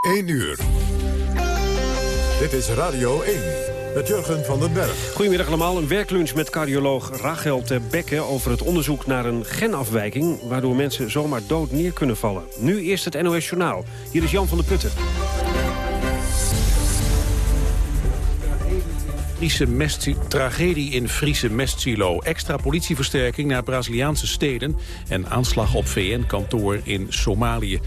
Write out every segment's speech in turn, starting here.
1 uur. Dit is Radio 1 met Jurgen van den Berg. Goedemiddag allemaal. Een werklunch met cardioloog Rachel ter Bekke... over het onderzoek naar een genafwijking... waardoor mensen zomaar dood neer kunnen vallen. Nu eerst het NOS Journaal. Hier is Jan van der Putten. Friese tragedie in Friese mestsilo. Extra politieversterking naar Braziliaanse steden... en aanslag op VN-kantoor in Somalië.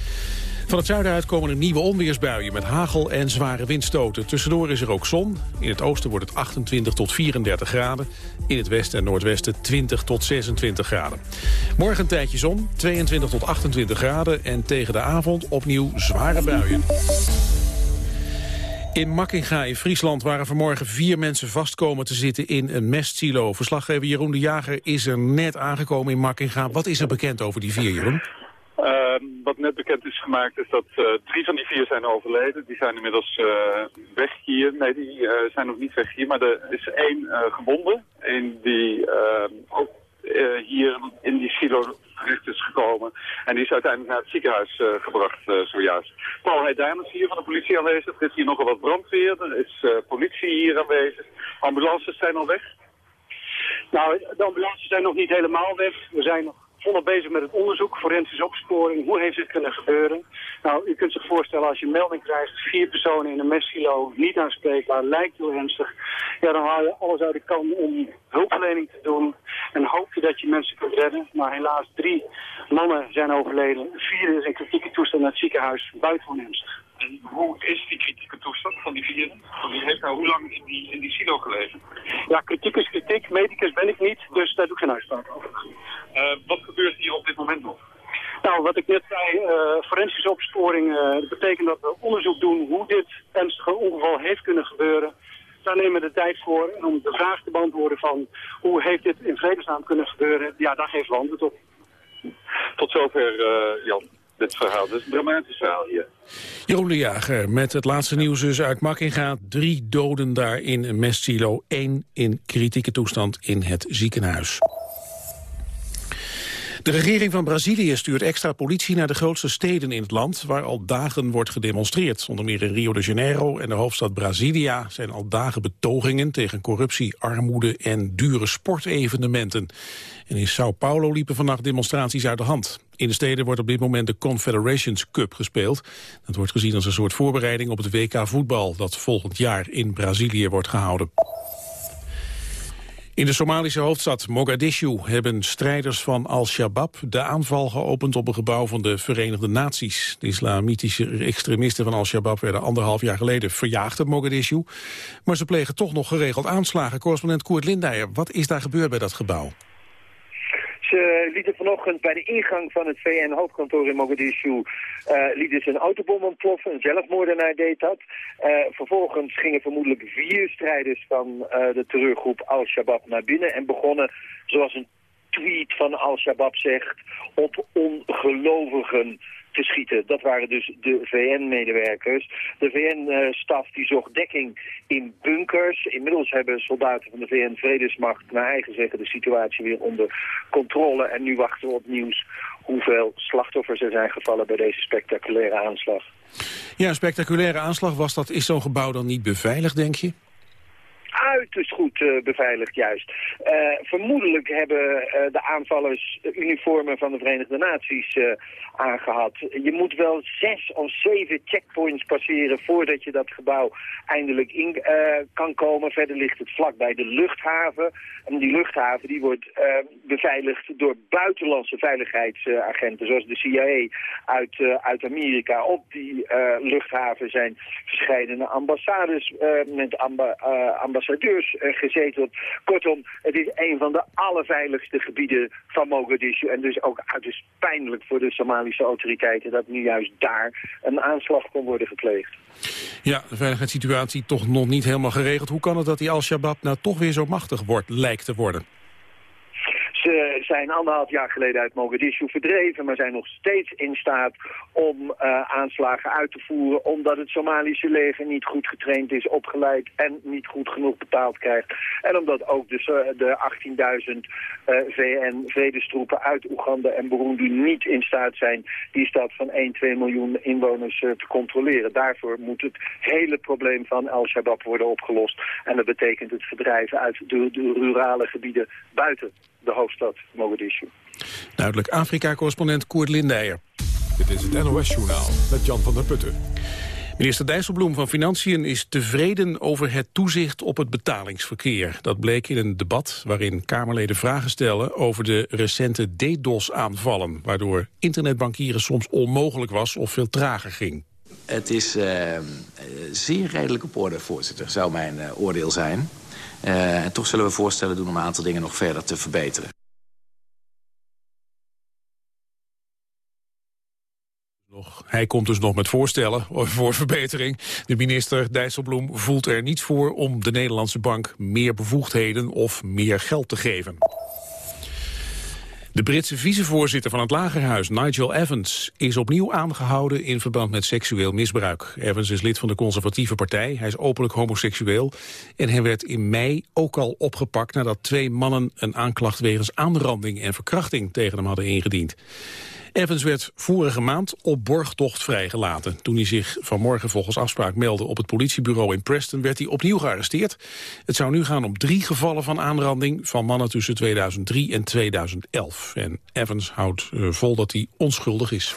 Van het zuiden uit komen er nieuwe onweersbuien met hagel en zware windstoten. Tussendoor is er ook zon. In het oosten wordt het 28 tot 34 graden. In het westen en noordwesten 20 tot 26 graden. Morgen een tijdje zon, 22 tot 28 graden. En tegen de avond opnieuw zware buien. In Makkinga in Friesland waren vanmorgen vier mensen vastkomen te zitten in een mestsilo. Verslaggever Jeroen de Jager is er net aangekomen in Makkinga. Wat is er bekend over die vier, Jeroen? Uh, wat net bekend is gemaakt is dat uh, drie van die vier zijn overleden. Die zijn inmiddels uh, weg hier. Nee, die zijn nog niet weg hier. Maar er is één gebonden. Eén die ook hier in die silo terecht is gekomen. En die is uiteindelijk naar het ziekenhuis gebracht zojuist. Paul Heidijn is hier van de politie aanwezig. Er is hier nogal wat brandweer. Er is politie hier aanwezig. Ambulances zijn al weg. Nou, de ambulances zijn nog niet helemaal weg. We zijn nog volop bezig met het onderzoek, forensische opsporing. Hoe heeft dit kunnen gebeuren? Nou, u kunt zich voorstellen als je melding krijgt, vier personen in een messilo, niet aanspreekbaar, lijkt heel ernstig. Ja, dan haal je alles uit de kan om hulpverlening te doen en hoop je dat je mensen kunt redden. Maar helaas, drie mannen zijn overleden. Vier is in kritieke toestand naar het ziekenhuis, buitengewoon ernstig. En hoe is die kritieke toestand van die vierde? Die heeft nou hoe lang in die, in die silo gelegen? Ja, kritiek is kritiek. Medicus ben ik niet, dus daar doe ik geen uitspraak over. Uh, wat gebeurt hier op dit moment nog? Nou, wat ik net zei, uh, forensische opsporing uh, betekent dat we onderzoek doen hoe dit ernstige ongeval heeft kunnen gebeuren. Daar nemen we de tijd voor en om de vraag te beantwoorden van hoe heeft dit in vredesnaam kunnen gebeuren, ja, daar geven we antwoord op. Tot zover, Jan dit verhaal. Dat is een dramatisch verhaal hier. Jeroen de Jager met het laatste nieuws dus uit Makkinga. Drie doden daar in een mestsilo. één in kritieke toestand in het ziekenhuis. De regering van Brazilië stuurt extra politie naar de grootste steden in het land... waar al dagen wordt gedemonstreerd. Onder meer in Rio de Janeiro en de hoofdstad Brasilia... zijn al dagen betogingen tegen corruptie, armoede en dure sportevenementen. En in Sao Paulo liepen vannacht demonstraties uit de hand. In de steden wordt op dit moment de Confederations Cup gespeeld. Dat wordt gezien als een soort voorbereiding op het WK voetbal... dat volgend jaar in Brazilië wordt gehouden. In de Somalische hoofdstad Mogadishu hebben strijders van Al-Shabaab de aanval geopend op een gebouw van de Verenigde Naties. De islamitische extremisten van Al-Shabaab werden anderhalf jaar geleden verjaagd op Mogadishu. Maar ze plegen toch nog geregeld aanslagen. Correspondent Koert Lindijer, wat is daar gebeurd bij dat gebouw? Ze lieten vanochtend bij de ingang van het VN-hoofdkantoor in Mogadishu uh, lieten ze een autobom ontploffen. Een zelfmoordenaar deed dat. Uh, vervolgens gingen vermoedelijk vier strijders van uh, de terreurgroep Al-Shabaab naar binnen en begonnen, zoals een tweet van Al-Shabaab zegt, op ongelovigen te schieten. Dat waren dus de VN-medewerkers. De VN-staf die zocht dekking in bunkers. Inmiddels hebben soldaten van de VN-vredesmacht naar eigen zeggen de situatie weer onder controle. En nu wachten we op nieuws hoeveel slachtoffers er zijn gevallen bij deze spectaculaire aanslag. Ja, een spectaculaire aanslag. Was dat, is zo'n gebouw dan niet beveiligd, denk je? Uiterst goed uh, beveiligd juist. Uh, vermoedelijk hebben uh, de aanvallers uniformen van de Verenigde Naties aangehad. Je moet wel zes of zeven checkpoints passeren voordat je dat gebouw eindelijk in kan komen. Verder ligt het vlak bij de luchthaven. En die luchthaven die wordt beveiligd door buitenlandse veiligheidsagenten zoals de CIA uit, uit Amerika. Op die luchthaven zijn verschillende ambassades met amba ambassadeurs uh, gezeten. Kortom, het is een van de allerveiligste gebieden van Mogadishu. En dus ook uiterst pijnlijk voor de Somalische autoriteiten dat nu juist daar een aanslag kon worden gepleegd. Ja, de veiligheidssituatie toch nog niet helemaal geregeld. Hoe kan het dat die Al-Shabaab nou toch weer zo machtig wordt, lijkt te worden? Ze zijn anderhalf jaar geleden uit Mogadishu verdreven, maar zijn nog steeds in staat om uh, aanslagen uit te voeren, omdat het Somalische leger niet goed getraind is, opgeleid en niet goed genoeg betaald krijgt. En omdat ook de, de 18.000 uh, VN-vredestroepen uit Oeganda en Burundi niet in staat zijn die stad van 1, 2 miljoen inwoners uh, te controleren. Daarvoor moet het hele probleem van Al-Shabaab worden opgelost. En dat betekent het verdrijven uit de, de rurale gebieden buiten de hoofdstad Mogadishu. Duidelijk Afrika-correspondent Koert Lindijer. Dit is het NOS-journaal met Jan van der Putten. Minister Dijsselbloem van Financiën is tevreden over het toezicht op het betalingsverkeer. Dat bleek in een debat waarin Kamerleden vragen stellen over de recente DDoS-aanvallen, waardoor internetbankieren soms onmogelijk was of veel trager ging. Het is uh, zeer redelijk op orde, voorzitter, zou mijn uh, oordeel zijn. Uh, en toch zullen we voorstellen doen om een aantal dingen nog verder te verbeteren. Hij komt dus nog met voorstellen voor verbetering. De minister Dijsselbloem voelt er niets voor om de Nederlandse bank meer bevoegdheden of meer geld te geven. De Britse vicevoorzitter van het Lagerhuis, Nigel Evans, is opnieuw aangehouden in verband met seksueel misbruik. Evans is lid van de conservatieve partij, hij is openlijk homoseksueel en hij werd in mei ook al opgepakt nadat twee mannen een aanklacht wegens aanranding en verkrachting tegen hem hadden ingediend. Evans werd vorige maand op borgtocht vrijgelaten. Toen hij zich vanmorgen volgens afspraak meldde op het politiebureau in Preston... werd hij opnieuw gearresteerd. Het zou nu gaan om drie gevallen van aanranding... van mannen tussen 2003 en 2011. En Evans houdt uh, vol dat hij onschuldig is.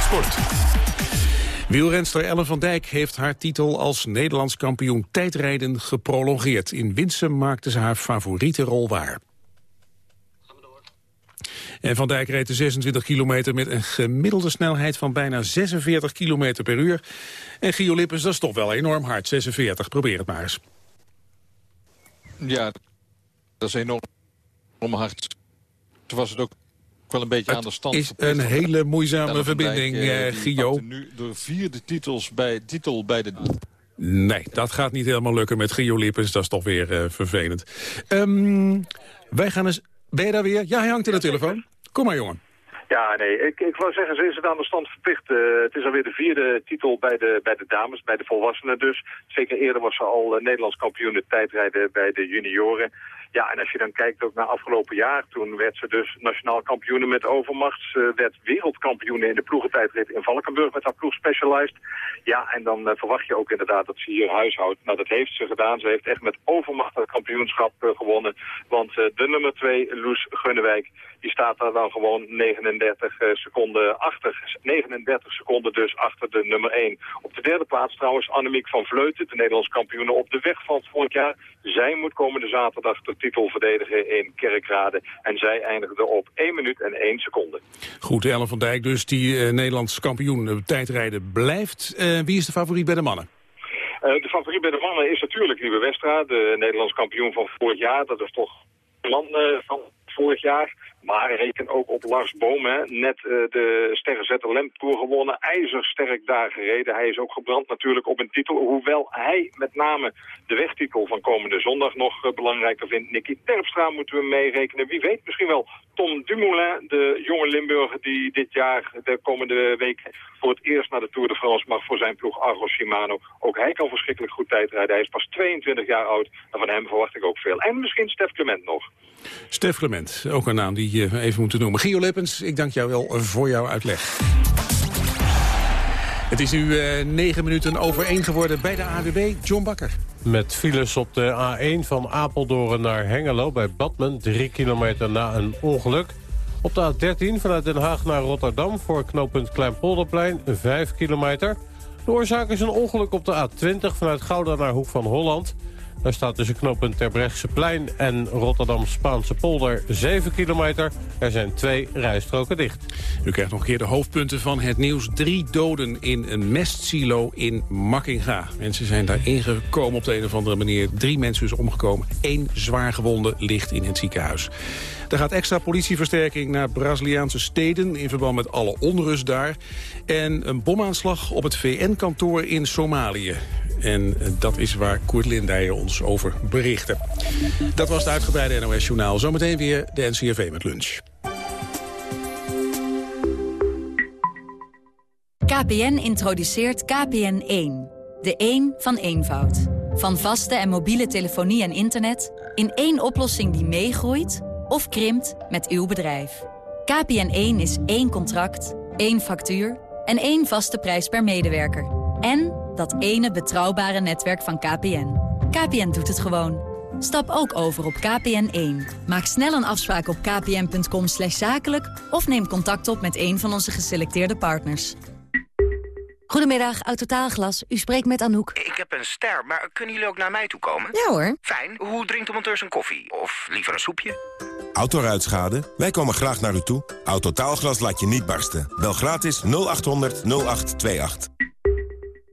Sport. Wielrenster Ellen van Dijk heeft haar titel als Nederlands kampioen tijdrijden geprolongeerd. In Winsum maakte ze haar favoriete rol waar. En Van Dijk reed de 26 kilometer met een gemiddelde snelheid van bijna 46 kilometer per uur. En Gio Lippens, dat is toch wel enorm hard, 46. Probeer het maar eens. Ja, dat is enorm hard. Toen was het ook wel een beetje het aan de stand. is een hele moeizame verbinding, Dijk, uh, Gio. nu de vierde titels bij, titel bij de... Nee, dat gaat niet helemaal lukken met Gio Lippens. Dat is toch weer uh, vervelend. Um, wij gaan eens... Ben je daar weer? Ja, hij hangt in de telefoon. Kom maar, jongen. Ja, nee, ik, ik wou zeggen, ze is het aan de stand verplicht. Uh, het is alweer de vierde titel bij de, bij de dames, bij de volwassenen dus. Zeker eerder was ze al uh, Nederlands kampioen tijdrijden bij de junioren. Ja, en als je dan kijkt ook naar afgelopen jaar, toen werd ze dus nationaal kampioen met overmacht. Ze werd wereldkampioen in de ploegentijdrit in Valkenburg met haar ploeg Specialized. Ja, en dan uh, verwacht je ook inderdaad dat ze hier huishoudt. Nou, dat heeft ze gedaan. Ze heeft echt met overmacht het kampioenschap uh, gewonnen. Want uh, de nummer 2, Loes Gunnewijk, die staat daar dan gewoon 39 seconden achter. 39 seconden dus achter de nummer 1. Op de derde plaats trouwens Annemiek van Vleuten, de Nederlands kampioen op de weg van vorig jaar. Zij moet komende zaterdag de titel verdedigen in Kerkrade. En zij eindigde op 1 minuut en 1 seconde. Goed, Ellen van Dijk dus, die uh, Nederlands kampioen uh, tijdrijden blijft. Uh, wie is de favoriet bij de mannen? de favoriet bij de mannen is natuurlijk Lieve Westra, de Nederlands kampioen van vorig jaar. Dat is toch man van vorig jaar. Maar reken ook op Lars Boom, net uh, de Sterrenzetter Lemp Tour gewonnen. IJzersterk daar gereden. Hij is ook gebrand natuurlijk op een titel. Hoewel hij met name de wegtitel van komende zondag nog uh, belangrijker vindt. Nicky Terpstra moeten we meerekenen. Wie weet misschien wel Tom Dumoulin, de jonge Limburger die dit jaar de komende week voor het eerst naar de Tour de France mag voor zijn ploeg Argos Shimano. Ook hij kan verschrikkelijk goed tijdrijden. Hij is pas 22 jaar oud en van hem verwacht ik ook veel. En misschien Stef Clement nog. Stef Clement, ook een naam die je even moeten noemen. Gio Lippens, ik dank jou wel voor jouw uitleg. Het is nu uh, negen minuten over één geworden bij de AWB. John Bakker. Met files op de A1 van Apeldoorn naar Hengelo bij Badmen. Drie kilometer na een ongeluk. Op de A13 vanuit Den Haag naar Rotterdam voor knooppunt Kleinpolderplein. Vijf kilometer. De oorzaak is een ongeluk op de A20 vanuit Gouda naar Hoek van Holland. Daar staat tussen knooppunt Terbrechtseplein en Rotterdam-Spaanse polder 7 kilometer. Er zijn twee rijstroken dicht. U krijgt nog een keer de hoofdpunten van het nieuws. Drie doden in een mestsilo in Makkinga. Mensen zijn daar ingekomen op de een of andere manier. Drie mensen is omgekomen. Eén zwaar gewonde ligt in het ziekenhuis. Er gaat extra politieversterking naar Braziliaanse steden... in verband met alle onrust daar. En een bomaanslag op het VN-kantoor in Somalië. En dat is waar Koert Lindijer ons over berichtte. Dat was het uitgebreide NOS-journaal. Zometeen weer de NCRV met lunch. KPN introduceert KPN1. De 1 van eenvoud. Van vaste en mobiele telefonie en internet... in één oplossing die meegroeit of krimpt met uw bedrijf. KPN1 is één contract, één factuur en één vaste prijs per medewerker. En dat ene betrouwbare netwerk van KPN. KPN doet het gewoon. Stap ook over op KPN1. Maak snel een afspraak op kpn.com zakelijk... of neem contact op met een van onze geselecteerde partners. Goedemiddag, Autotaalglas. U spreekt met Anouk. Ik heb een ster, maar kunnen jullie ook naar mij toe komen? Ja hoor. Fijn. Hoe drinkt de monteur zijn koffie? Of liever een soepje? Autoruitschade? Wij komen graag naar u toe. Autotaalglas laat je niet barsten. Bel gratis 0800 0828.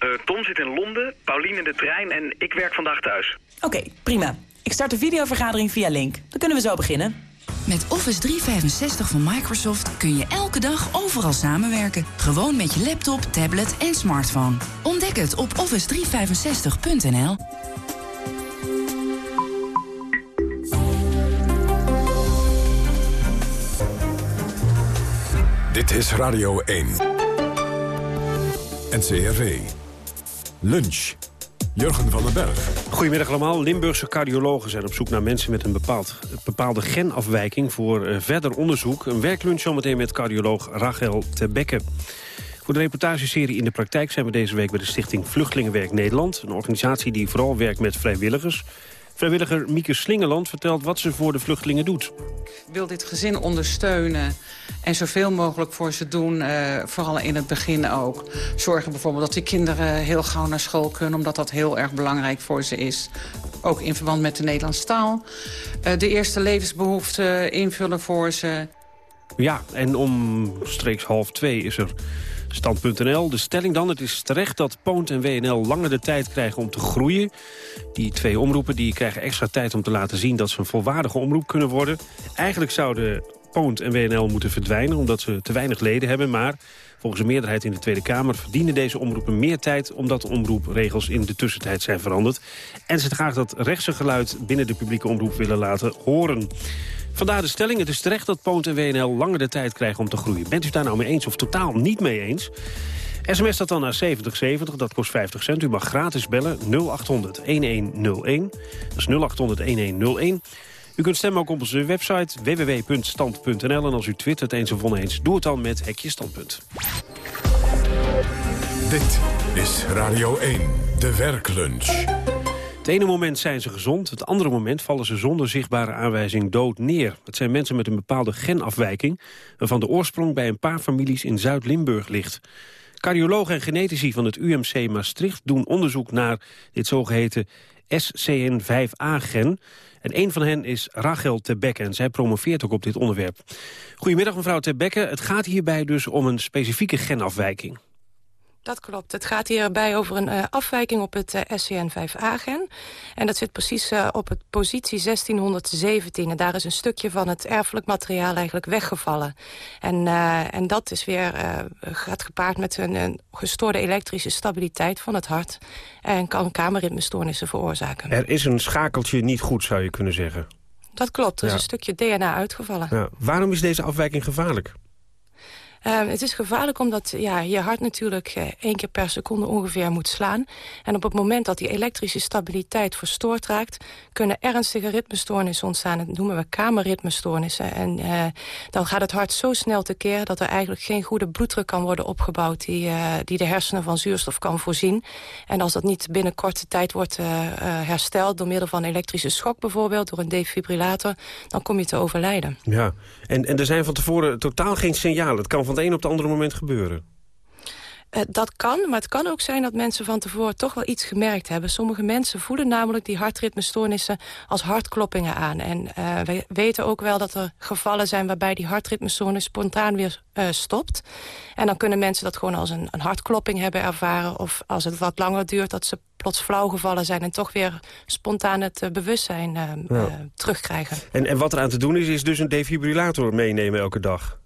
Uh, Tom zit in Londen, Paulien in de trein en ik werk vandaag thuis. Oké, prima. Ik start de videovergadering via Link. Dan kunnen we zo beginnen. Met Office 365 van Microsoft kun je elke dag overal samenwerken. Gewoon met je laptop, tablet en smartphone. Ontdek het op office365.nl. Dit is Radio 1. NCRV. Lunch. Jurgen van den Berg. Goedemiddag allemaal. Limburgse cardiologen zijn op zoek naar mensen met een bepaald, bepaalde genafwijking voor uh, verder onderzoek. Een werklunch zometeen met cardioloog Rachel Tebekke. Voor de reportageserie In de Praktijk zijn we deze week bij de Stichting Vluchtelingenwerk Nederland. Een organisatie die vooral werkt met vrijwilligers. Vrijwilliger Mieke Slingeland vertelt wat ze voor de vluchtelingen doet. Ik wil dit gezin ondersteunen en zoveel mogelijk voor ze doen. Uh, vooral in het begin ook. Zorgen bijvoorbeeld dat die kinderen heel gauw naar school kunnen... omdat dat heel erg belangrijk voor ze is. Ook in verband met de Nederlandse taal. Uh, de eerste levensbehoeften invullen voor ze. Ja, en om streeks half twee is er Stand.nl. De stelling dan, het is terecht dat Poont en WNL langer de tijd krijgen om te groeien. Die twee omroepen die krijgen extra tijd om te laten zien dat ze een volwaardige omroep kunnen worden. Eigenlijk zouden Poont en WNL moeten verdwijnen omdat ze te weinig leden hebben. Maar volgens een meerderheid in de Tweede Kamer verdienen deze omroepen meer tijd... omdat de omroepregels in de tussentijd zijn veranderd. En ze graag dat rechtse geluid binnen de publieke omroep willen laten horen. Vandaar de stelling, het is terecht dat Poont en WNL langer de tijd krijgen om te groeien. Bent u daar nou mee eens of totaal niet mee eens? SMS dat dan naar 7070, dat kost 50 cent. U mag gratis bellen 0800-1101. Dat is 0800-1101. U kunt stemmen ook op onze website www.stand.nl. En als u twittert eens of oneens, doe het dan met Hekje Standpunt. Dit is Radio 1, de werklunch. Het ene moment zijn ze gezond, het andere moment vallen ze zonder zichtbare aanwijzing dood neer. Het zijn mensen met een bepaalde genafwijking... waarvan de oorsprong bij een paar families in Zuid-Limburg ligt. Cardiologen en genetici van het UMC Maastricht doen onderzoek naar dit zogeheten SCN5A-gen. En een van hen is Rachel Tebekke en zij promoveert ook op dit onderwerp. Goedemiddag mevrouw Tebekke. Het gaat hierbij dus om een specifieke genafwijking. Dat klopt. Het gaat hierbij over een uh, afwijking op het uh, SCN5A-gen. En dat zit precies uh, op het positie 1617. En daar is een stukje van het erfelijk materiaal eigenlijk weggevallen. En, en dat is weer, gaat gepaard met een, een, gestoorde elektrische stabiliteit van het hart. En kan kamerritmestoornissen veroorzaken. Er is een schakeltje niet goed, zou je kunnen zeggen. Dat klopt. Er is een stukje DNA uitgevallen. Ja. Waarom is deze afwijking gevaarlijk? Um, het is gevaarlijk omdat ja, je hart natuurlijk uh, één keer per seconde ongeveer moet slaan. En op het moment dat die elektrische stabiliteit verstoord raakt... kunnen ernstige ritmestoornissen ontstaan. Dat noemen we kamerritmestoornissen. En uh, dan gaat het hart zo snel tekeer... dat er eigenlijk geen goede bloeddruk kan worden opgebouwd... die, uh, die de hersenen van zuurstof kan voorzien. En als dat niet binnen korte tijd wordt hersteld... door middel van elektrische schok bijvoorbeeld... door een defibrillator, dan kom je te overlijden. Ja, en, en er zijn van tevoren totaal geen signalen. Het kan van het een op het andere moment gebeuren. Uh, dat kan, maar het kan ook zijn dat mensen van tevoren toch wel iets gemerkt hebben. Sommige mensen voelen namelijk die hartritmestoornissen als hartkloppingen aan. En uh, we weten ook wel dat er gevallen zijn waarbij die hartritmestoornis spontaan weer uh, stopt. En dan kunnen mensen dat gewoon als een, een hartklopping hebben ervaren. Of als het wat langer duurt dat ze plots flauw gevallen zijn... en toch weer spontaan het bewustzijn ja. terugkrijgen. En, en wat er aan te doen is, is dus een defibrillator meenemen elke dag?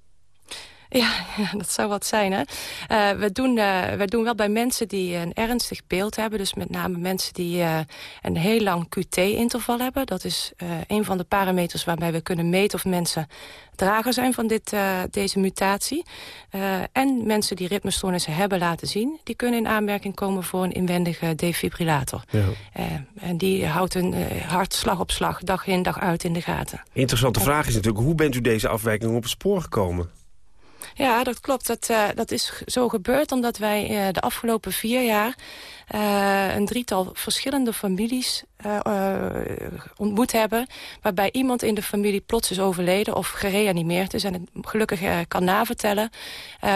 Ja, ja, dat zou wat zijn. Hè? Uh, we, doen, uh, we doen wel bij mensen die een ernstig beeld hebben. Dus met name mensen die uh, een heel lang QT-interval hebben. Dat is een van de parameters waarbij we kunnen meten of mensen drager zijn van dit, deze mutatie. en mensen die ritmestoornissen hebben laten zien... die kunnen in aanmerking komen voor een inwendige defibrillator. Ja. en die houdt een hart slag op slag, dag in dag uit in de gaten. Interessante vraag is natuurlijk... hoe bent u deze afwijking op het spoor gekomen? Ja, dat klopt. Dat, uh, dat is zo gebeurd omdat wij uh, de afgelopen vier jaar... Uh, een drietal verschillende families ontmoet hebben... waarbij iemand in de familie plots is overleden of gereanimeerd is... en het gelukkig kan navertellen...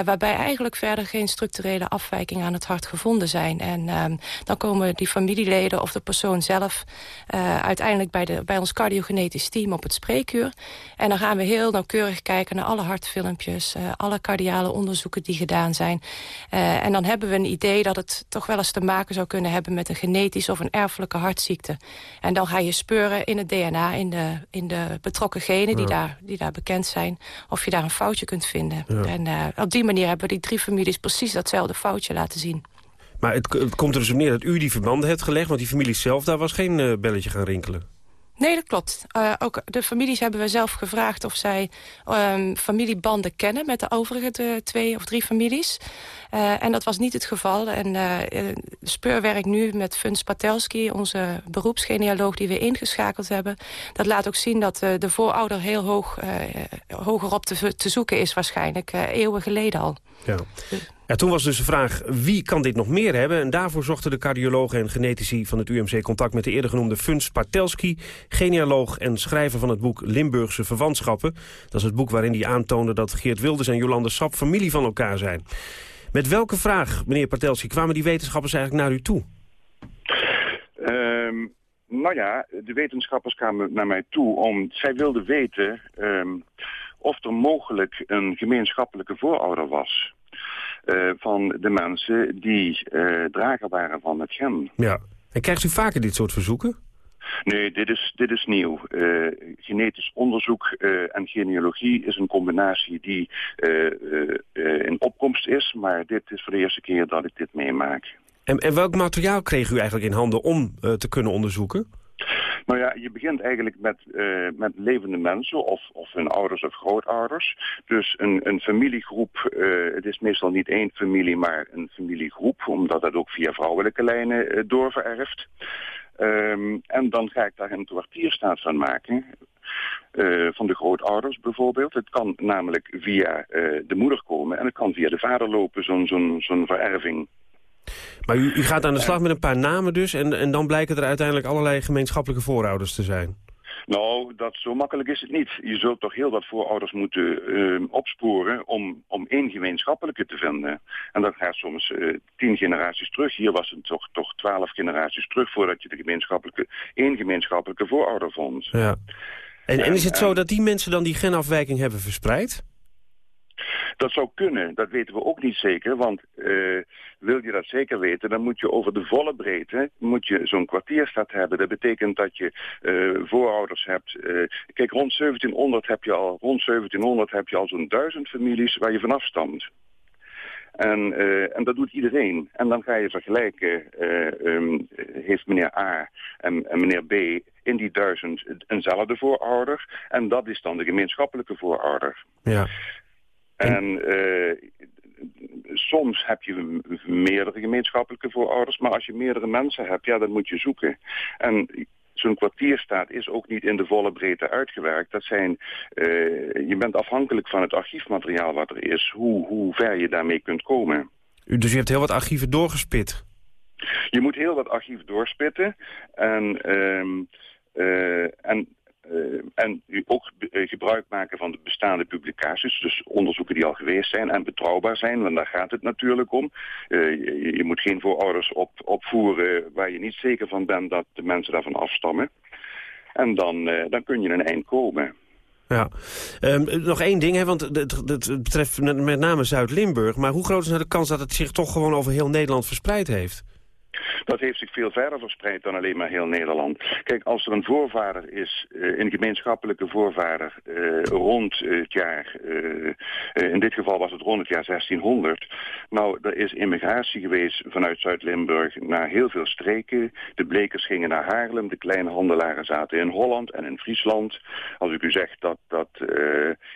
waarbij eigenlijk verder geen structurele afwijkingen aan het hart gevonden zijn. En ehm, dan komen die familieleden of de persoon zelf... uiteindelijk bij, de, bij ons cardiogenetisch team op het spreekuur. En dan gaan we heel nauwkeurig kijken naar alle hartfilmpjes alle cardiale onderzoeken die gedaan zijn. En dan hebben we een idee dat het toch wel eens te maken zou kunnen hebben... met een genetische of een erfelijke hartziekte. En dan ga je speuren in het DNA, in de, in de betrokken genen die, daar, die daar bekend zijn... of je daar een foutje kunt vinden. Ja. En uh, op die manier hebben die drie families precies datzelfde foutje laten zien. Maar het, het komt er dus op neer dat u die verbanden hebt gelegd... want die familie zelf, daar was geen uh, belletje gaan rinkelen. Nee, dat klopt. Uh, ook de families hebben we zelf gevraagd of zij um, familiebanden kennen... met de overige de twee of drie families. Uh, en dat was niet het geval. En uh, speurwerk nu met Funs Patelski, onze beroepsgenealoog die we ingeschakeld hebben... dat laat ook zien dat de voorouder heel hoog, hoger op te, te, zoeken is waarschijnlijk. eeuwen geleden al. Ja. Toen was dus de vraag, wie kan dit nog meer hebben? En daarvoor zochten de cardiologen en genetici van het UMC contact met de eerder genoemde Funs Patelski, genealoog en schrijver van het boek Limburgse Verwantschappen. Dat is het boek waarin hij aantoonde dat Geert Wilders en Jolande Sap familie van elkaar zijn. Met welke vraag, meneer Patelski, kwamen die wetenschappers eigenlijk naar u toe? Um, nou ja, de wetenschappers kwamen naar mij toe om... Zij wilden weten um, of er mogelijk een gemeenschappelijke voorouder was... Uh, van de mensen die uh, drager waren van het gen. Ja. En krijgt u vaker dit soort verzoeken? Nee, dit is, dit is nieuw. Uh, genetisch onderzoek en genealogie is een combinatie die in opkomst is. Maar dit is voor de eerste keer dat ik dit meemaak. En, en welk materiaal kreeg u eigenlijk in handen om te kunnen onderzoeken? Nou ja, je begint eigenlijk met, uh, met levende mensen of, of hun ouders of grootouders. Dus een, een familiegroep, uh, het is meestal niet één familie, maar een familiegroep, omdat dat ook via vrouwelijke lijnen uh, doorvererft. Um, en dan ga ik daar een kwartierstaat van maken. Van de grootouders bijvoorbeeld. Het kan namelijk via de moeder komen en het kan via de vader lopen, zo'n zo'n vererving. Maar u, u, gaat aan de slag met een paar namen dus... En, en dan blijken er uiteindelijk allerlei gemeenschappelijke voorouders te zijn. Nou, dat, zo makkelijk is het niet. Je zult toch heel wat voorouders moeten uh, opsporen om, om één gemeenschappelijke te vinden. En dat gaat soms uh, tien generaties terug. Hier was het toch, toch twaalf generaties terug voordat je de gemeenschappelijke, één gemeenschappelijke voorouder vond. Ja. En, en, en is het zo dat die mensen dan die genafwijking hebben verspreid? Dat zou kunnen, dat weten we ook niet zeker, want uh, wil je dat zeker weten, dan moet je over de volle breedte moet je zo'n kwartierstad hebben. Dat betekent dat je uh, voorouders hebt. Uh, kijk, rond 1700 heb je al, rond 1700 heb je al zo'n duizend families waar je vanaf stamt. En, en dat doet iedereen. En dan ga je vergelijken, um, heeft meneer A en, en, meneer B in die duizend eenzelfde voorouder. En dat is dan de gemeenschappelijke voorouder. Ja. En uh, soms heb je meerdere gemeenschappelijke voorouders, maar als je meerdere mensen hebt, ja, dan moet je zoeken. En zo'n kwartierstaat is ook niet in de volle breedte uitgewerkt. Dat zijn, uh, je bent afhankelijk van het archiefmateriaal wat er is, hoe, hoe ver je daarmee kunt komen. Dus je hebt heel wat archieven doorgespit? Je moet heel wat archieven doorspitten. En, uh, uh, en en ook gebruik maken van de bestaande publicaties, dus onderzoeken die al geweest zijn en betrouwbaar zijn, want daar gaat het natuurlijk om. Je, je, moet geen voorouders op, opvoeren waar je niet zeker van bent dat de mensen daarvan afstammen. En dan, dan kun je een eind komen. Ja. Um, nog één ding, hè, want het, het betreft met name Zuid-Limburg. Maar hoe groot is nou de kans dat het zich toch gewoon over heel Nederland verspreid heeft? Dat heeft zich veel verder verspreid dan alleen maar heel Nederland. Kijk, als er een voorvader is, uh, een gemeenschappelijke voorvader, uh, rond het jaar, uh, in dit geval was het rond het jaar 1600. Nou, er is immigratie geweest vanuit Zuid-Limburg naar heel veel streken. De blekers gingen naar Haarlem, de kleine handelaren zaten in Holland en in Friesland. Als ik u zeg dat, dat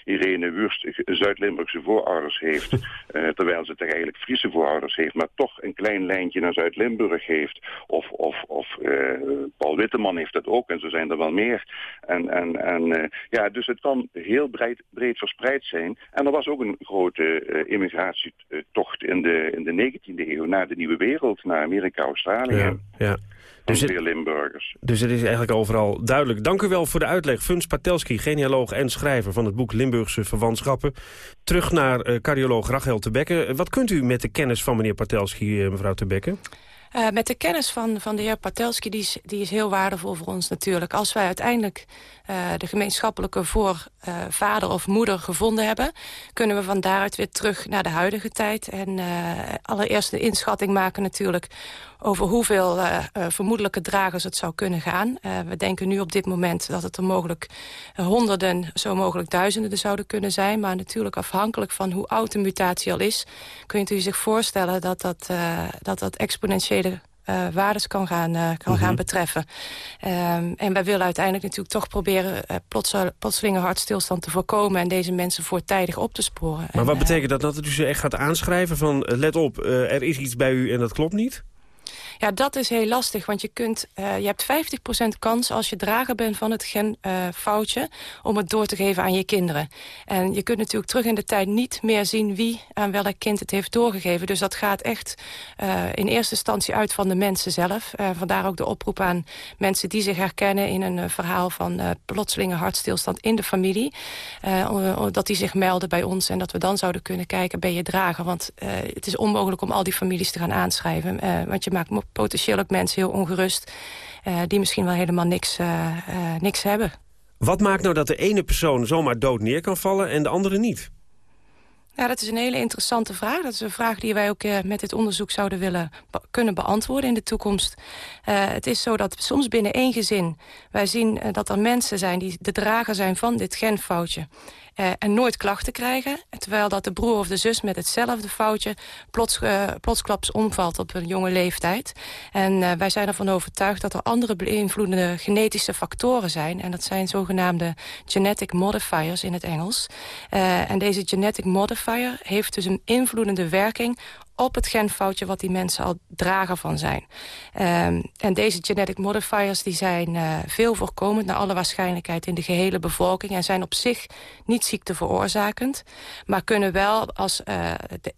Irene Wurst Zuid-Limburgse voorouders heeft, terwijl ze toch eigenlijk Friese voorouders heeft, maar toch een klein lijntje naar Zuid-Limburg heeft. Of, of, of uh, Paul Witteman heeft dat ook en zo zijn er wel meer. En, en, en uh, ja, dus het kan heel breed, breed verspreid zijn. En er was ook een grote uh, immigratietocht in de, in de 19e eeuw naar de nieuwe wereld, naar Amerika, Australië. Ja, ja. Dus het, Limburgers. dus het is eigenlijk overal duidelijk. Dank u wel voor de uitleg. Funs Patelski, genealoog en schrijver van het boek Limburgse Verwantschappen. Terug naar cardioloog Rachel Tebekke. Wat kunt u met de kennis van meneer Patelski, mevrouw Tebekke? Uh, met de kennis van, van de heer Patelski, die is, die is heel waardevol voor ons natuurlijk. Als wij uiteindelijk uh, de gemeenschappelijke voorvader uh, of moeder gevonden hebben... kunnen we van daaruit weer terug naar de huidige tijd. En allereerst de inschatting maken natuurlijk over hoeveel vermoedelijke dragers het zou kunnen gaan. we denken nu op dit moment dat het er mogelijk honderden, zo mogelijk duizenden zouden kunnen zijn. Maar natuurlijk afhankelijk van hoe oud de mutatie al is... kunt u zich voorstellen dat dat, dat, dat exponentieel uh, waardes kan gaan, uh, kan mm -hmm. gaan betreffen. Um, en wij willen uiteindelijk natuurlijk toch proberen uh, plots, plotselinge hartstilstand te voorkomen en deze mensen voortijdig op te sporen. Maar en, wat betekent dat? Dat u ze echt gaat aanschrijven van let op, er is iets bij u en dat klopt niet? Ja, dat is heel lastig, want je, kunt, uh, je hebt 50% kans als je drager bent van het genfoutje... Uh, om het door te geven aan je kinderen. En je kunt natuurlijk terug in de tijd niet meer zien wie aan welk kind het heeft doorgegeven. Dus dat gaat echt uh, in eerste instantie uit van de mensen zelf. vandaar ook de oproep aan mensen die zich herkennen in een verhaal van plotselinge hartstilstand in de familie. dat die zich melden bij ons en dat we dan zouden kunnen kijken, ben je drager? Want het is onmogelijk om al die families te gaan aanschrijven. want je maakt potentieel ook mensen heel ongerust... Uh, die misschien wel helemaal niks, uh, uh, niks hebben. Wat maakt nou dat de ene persoon zomaar dood neer kan vallen en de andere niet? Ja, dat is een hele interessante vraag. Dat is een vraag die wij ook met dit onderzoek zouden willen kunnen beantwoorden in de toekomst. Uh, het is zo dat soms binnen één gezin wij zien uh, dat er mensen zijn die de drager zijn van dit genfoutje. Uh, en nooit klachten krijgen. Terwijl dat de broer of de zus met hetzelfde foutje plots, uh, plotsklaps omvalt op een jonge leeftijd. En uh, wij zijn ervan overtuigd dat er andere beïnvloedende genetische factoren zijn. En dat zijn zogenaamde genetic modifiers in het Engels. en deze genetic modifier heeft dus een invloedende werking op het genfoutje wat die mensen al drager van zijn. Um, en deze genetic modifiers die zijn uh, veel voorkomend... naar alle waarschijnlijkheid in de gehele bevolking... en zijn op zich niet ziekteveroorzakend... maar kunnen wel als de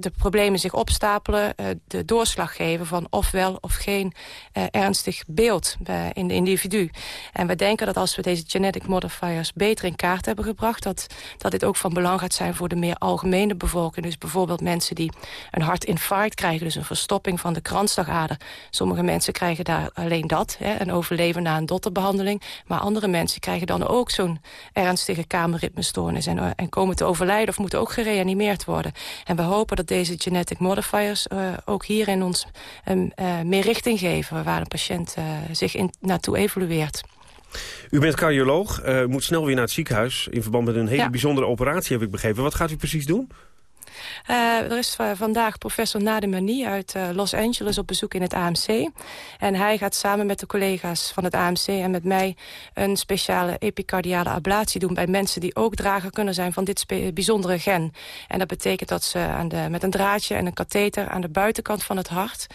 de problemen zich opstapelen, uh, de doorslag geven van ofwel of geen uh, ernstig beeld bij, in de individu. En we denken dat als we deze genetic modifiers beter in kaart hebben gebracht, dat, dat dit ook van belang gaat zijn voor de meer algemene bevolking. Dus bijvoorbeeld mensen die een hartinfarct krijgen, dus een verstopping van de kransslagader. Sommige mensen krijgen daar alleen dat, een overleven na een dotterbehandeling. Maar andere mensen krijgen dan ook zo'n ernstige kamerritmestoornis en, en komen te overlijden of moeten ook gereanimeerd worden. En en we hopen dat deze genetic modifiers uh, ook hierin ons um, uh, meer richting geven... waar de patiënt uh, zich in, naartoe evolueert. U bent cardioloog, moet snel weer naar het ziekenhuis... in verband met een hele ja. bijzondere operatie, heb ik begrepen. Wat gaat u precies doen? Uh, er is vandaag professor Nadim Mani uit uh, Los Angeles op bezoek in het AMC. En hij gaat samen met de collega's van het AMC en met mij... een speciale epicardiale ablatie doen bij mensen die ook drager kunnen zijn... van dit bijzondere gen. En dat betekent dat ze aan de, met een draadje en een katheter... aan de buitenkant van het hart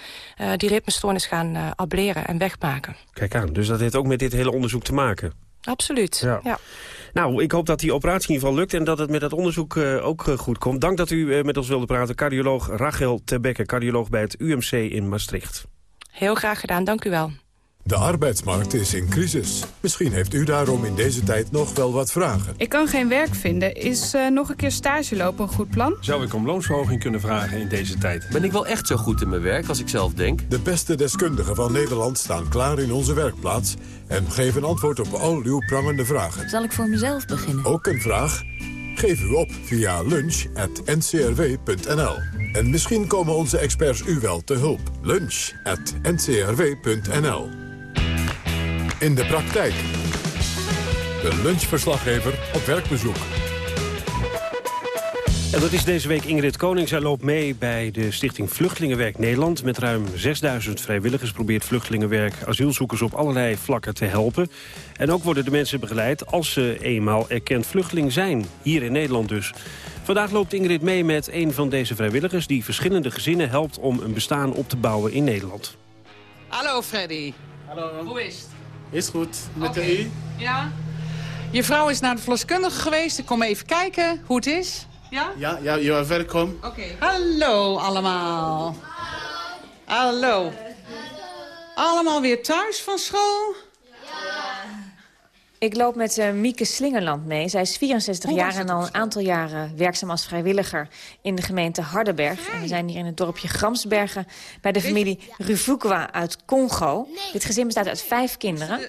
die ritmestoornis gaan ableren en wegmaken. Kijk aan, dus dat heeft ook met dit hele onderzoek te maken? Absoluut, ja. ja. Nou, ik hoop dat die operatie in ieder geval lukt... en dat het met dat onderzoek uh, ook uh, goed komt. Dank dat u uh, met ons wilde praten. Cardioloog Rachel Tebekke, cardioloog bij het UMC in Maastricht. Heel graag gedaan, dank u wel. De arbeidsmarkt is in crisis. Misschien heeft u daarom in deze tijd nog wel wat vragen. Ik kan geen werk vinden. Is uh, nog een keer stage lopen een goed plan? Zou ik om loonsverhoging kunnen vragen in deze tijd? Ben ik wel echt zo goed in mijn werk als ik zelf denk? De beste deskundigen van Nederland staan klaar in onze werkplaats... en geven antwoord op al uw prangende vragen. Zal ik voor mezelf beginnen? Ook een vraag? Geef u op via lunch.ncrw.nl. En misschien komen onze experts u wel te hulp. Lunch.ncrw.nl In de praktijk. De lunchverslaggever op werkbezoek. En dat is deze week Ingrid Koning. Zij loopt mee bij de stichting Vluchtelingenwerk Nederland. Met ruim 6000 vrijwilligers probeert Vluchtelingenwerk asielzoekers op allerlei vlakken te helpen. En ook worden de mensen begeleid als ze eenmaal erkend vluchteling zijn. Hier in Nederland dus. Vandaag loopt Ingrid mee met een van deze vrijwilligers... die verschillende gezinnen helpt om een bestaan op te bouwen in Nederland. Hallo Freddy. Hallo. Hoe is het? Is goed. Met de u? Ja? Je vrouw is naar de verloskundige geweest. Ik kom even kijken hoe het is. Ja? Ja, ja, je bent welkom. Oké. Hallo allemaal. Hallo. Allemaal weer thuis van school? Ik loop met uh, Mieke Slingerland mee. Zij is 64 Hoe jaar en al een aantal jaren werkzaam als vrijwilliger in de gemeente Hardenberg. En we zijn hier in het dorpje Gramsbergen bij de familie Ruvukwa uit Congo. Dit gezin bestaat uit vijf kinderen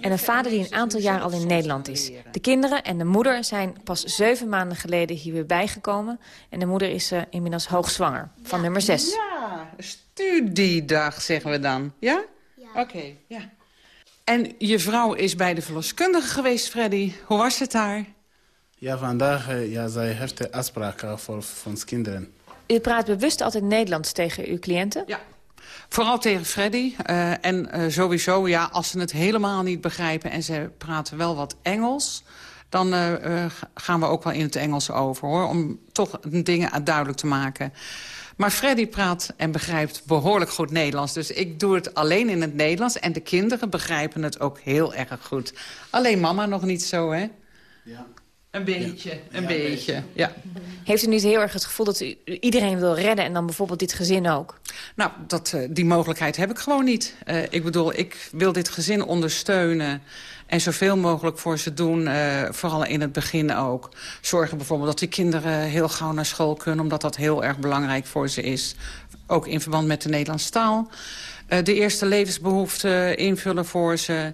en een vader die een aantal jaar al in Nederland is. De kinderen en de moeder zijn pas zeven maanden geleden hier weer bijgekomen. En de moeder is uh, inmiddels hoogzwanger van nummer zes. Ja, studiedag zeggen we dan. Ja? Oké, ja. En je vrouw is bij de verloskundige geweest, Freddy. Hoe was het daar? Ja, vandaag uh, ja, zij heeft de afspraak uh, voor, voor ons kinderen. U praat bewust altijd Nederlands tegen uw cliënten? Ja. Vooral tegen Freddy. Uh, en sowieso, ja, als ze het helemaal niet begrijpen... en ze praten wel wat Engels... dan gaan we ook wel in het Engels over, hoor. Om toch dingen duidelijk te maken. Maar Freddy praat en begrijpt behoorlijk goed Nederlands. Dus ik doe het alleen in het Nederlands. En de kinderen begrijpen het ook heel erg goed. Alleen mama nog niet zo, hè? Ja. Een beetje, Ja. een Ja, beetje, ja. Heeft u niet heel erg het gevoel dat u iedereen wil redden... en dan bijvoorbeeld dit gezin ook? Nou, dat, uh, die mogelijkheid heb ik gewoon niet. Uh, ik bedoel, ik wil dit gezin ondersteunen... en zoveel mogelijk voor ze doen, uh, vooral in het begin ook. Zorgen bijvoorbeeld dat die kinderen heel gauw naar school kunnen... omdat dat heel erg belangrijk voor ze is. Ook in verband met de Nederlandse taal. de eerste levensbehoeften invullen voor ze...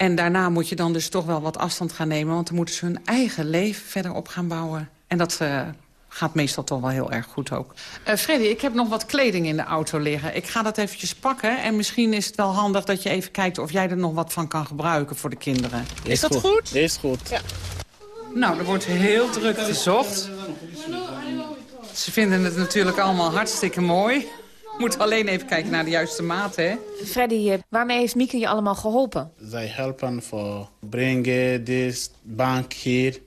En daarna moet je dan dus toch wel wat afstand gaan nemen... want dan moeten ze hun eigen leven verder op gaan bouwen. En dat uh, gaat meestal toch wel heel erg goed ook. Uh, Freddy, ik heb nog wat kleding in de auto liggen. Ik ga dat eventjes pakken. En misschien is het wel handig dat je even kijkt... of jij er nog wat van kan gebruiken voor de kinderen. Is, is dat goed? goed? Is goed. Ja. Nou, er wordt heel druk gezocht. Ze vinden het natuurlijk allemaal hartstikke mooi. Moet alleen even kijken naar de juiste maat, hè? Freddy, waarmee heeft Mieke je allemaal geholpen? Zij helpen voor brengen deze bank hier.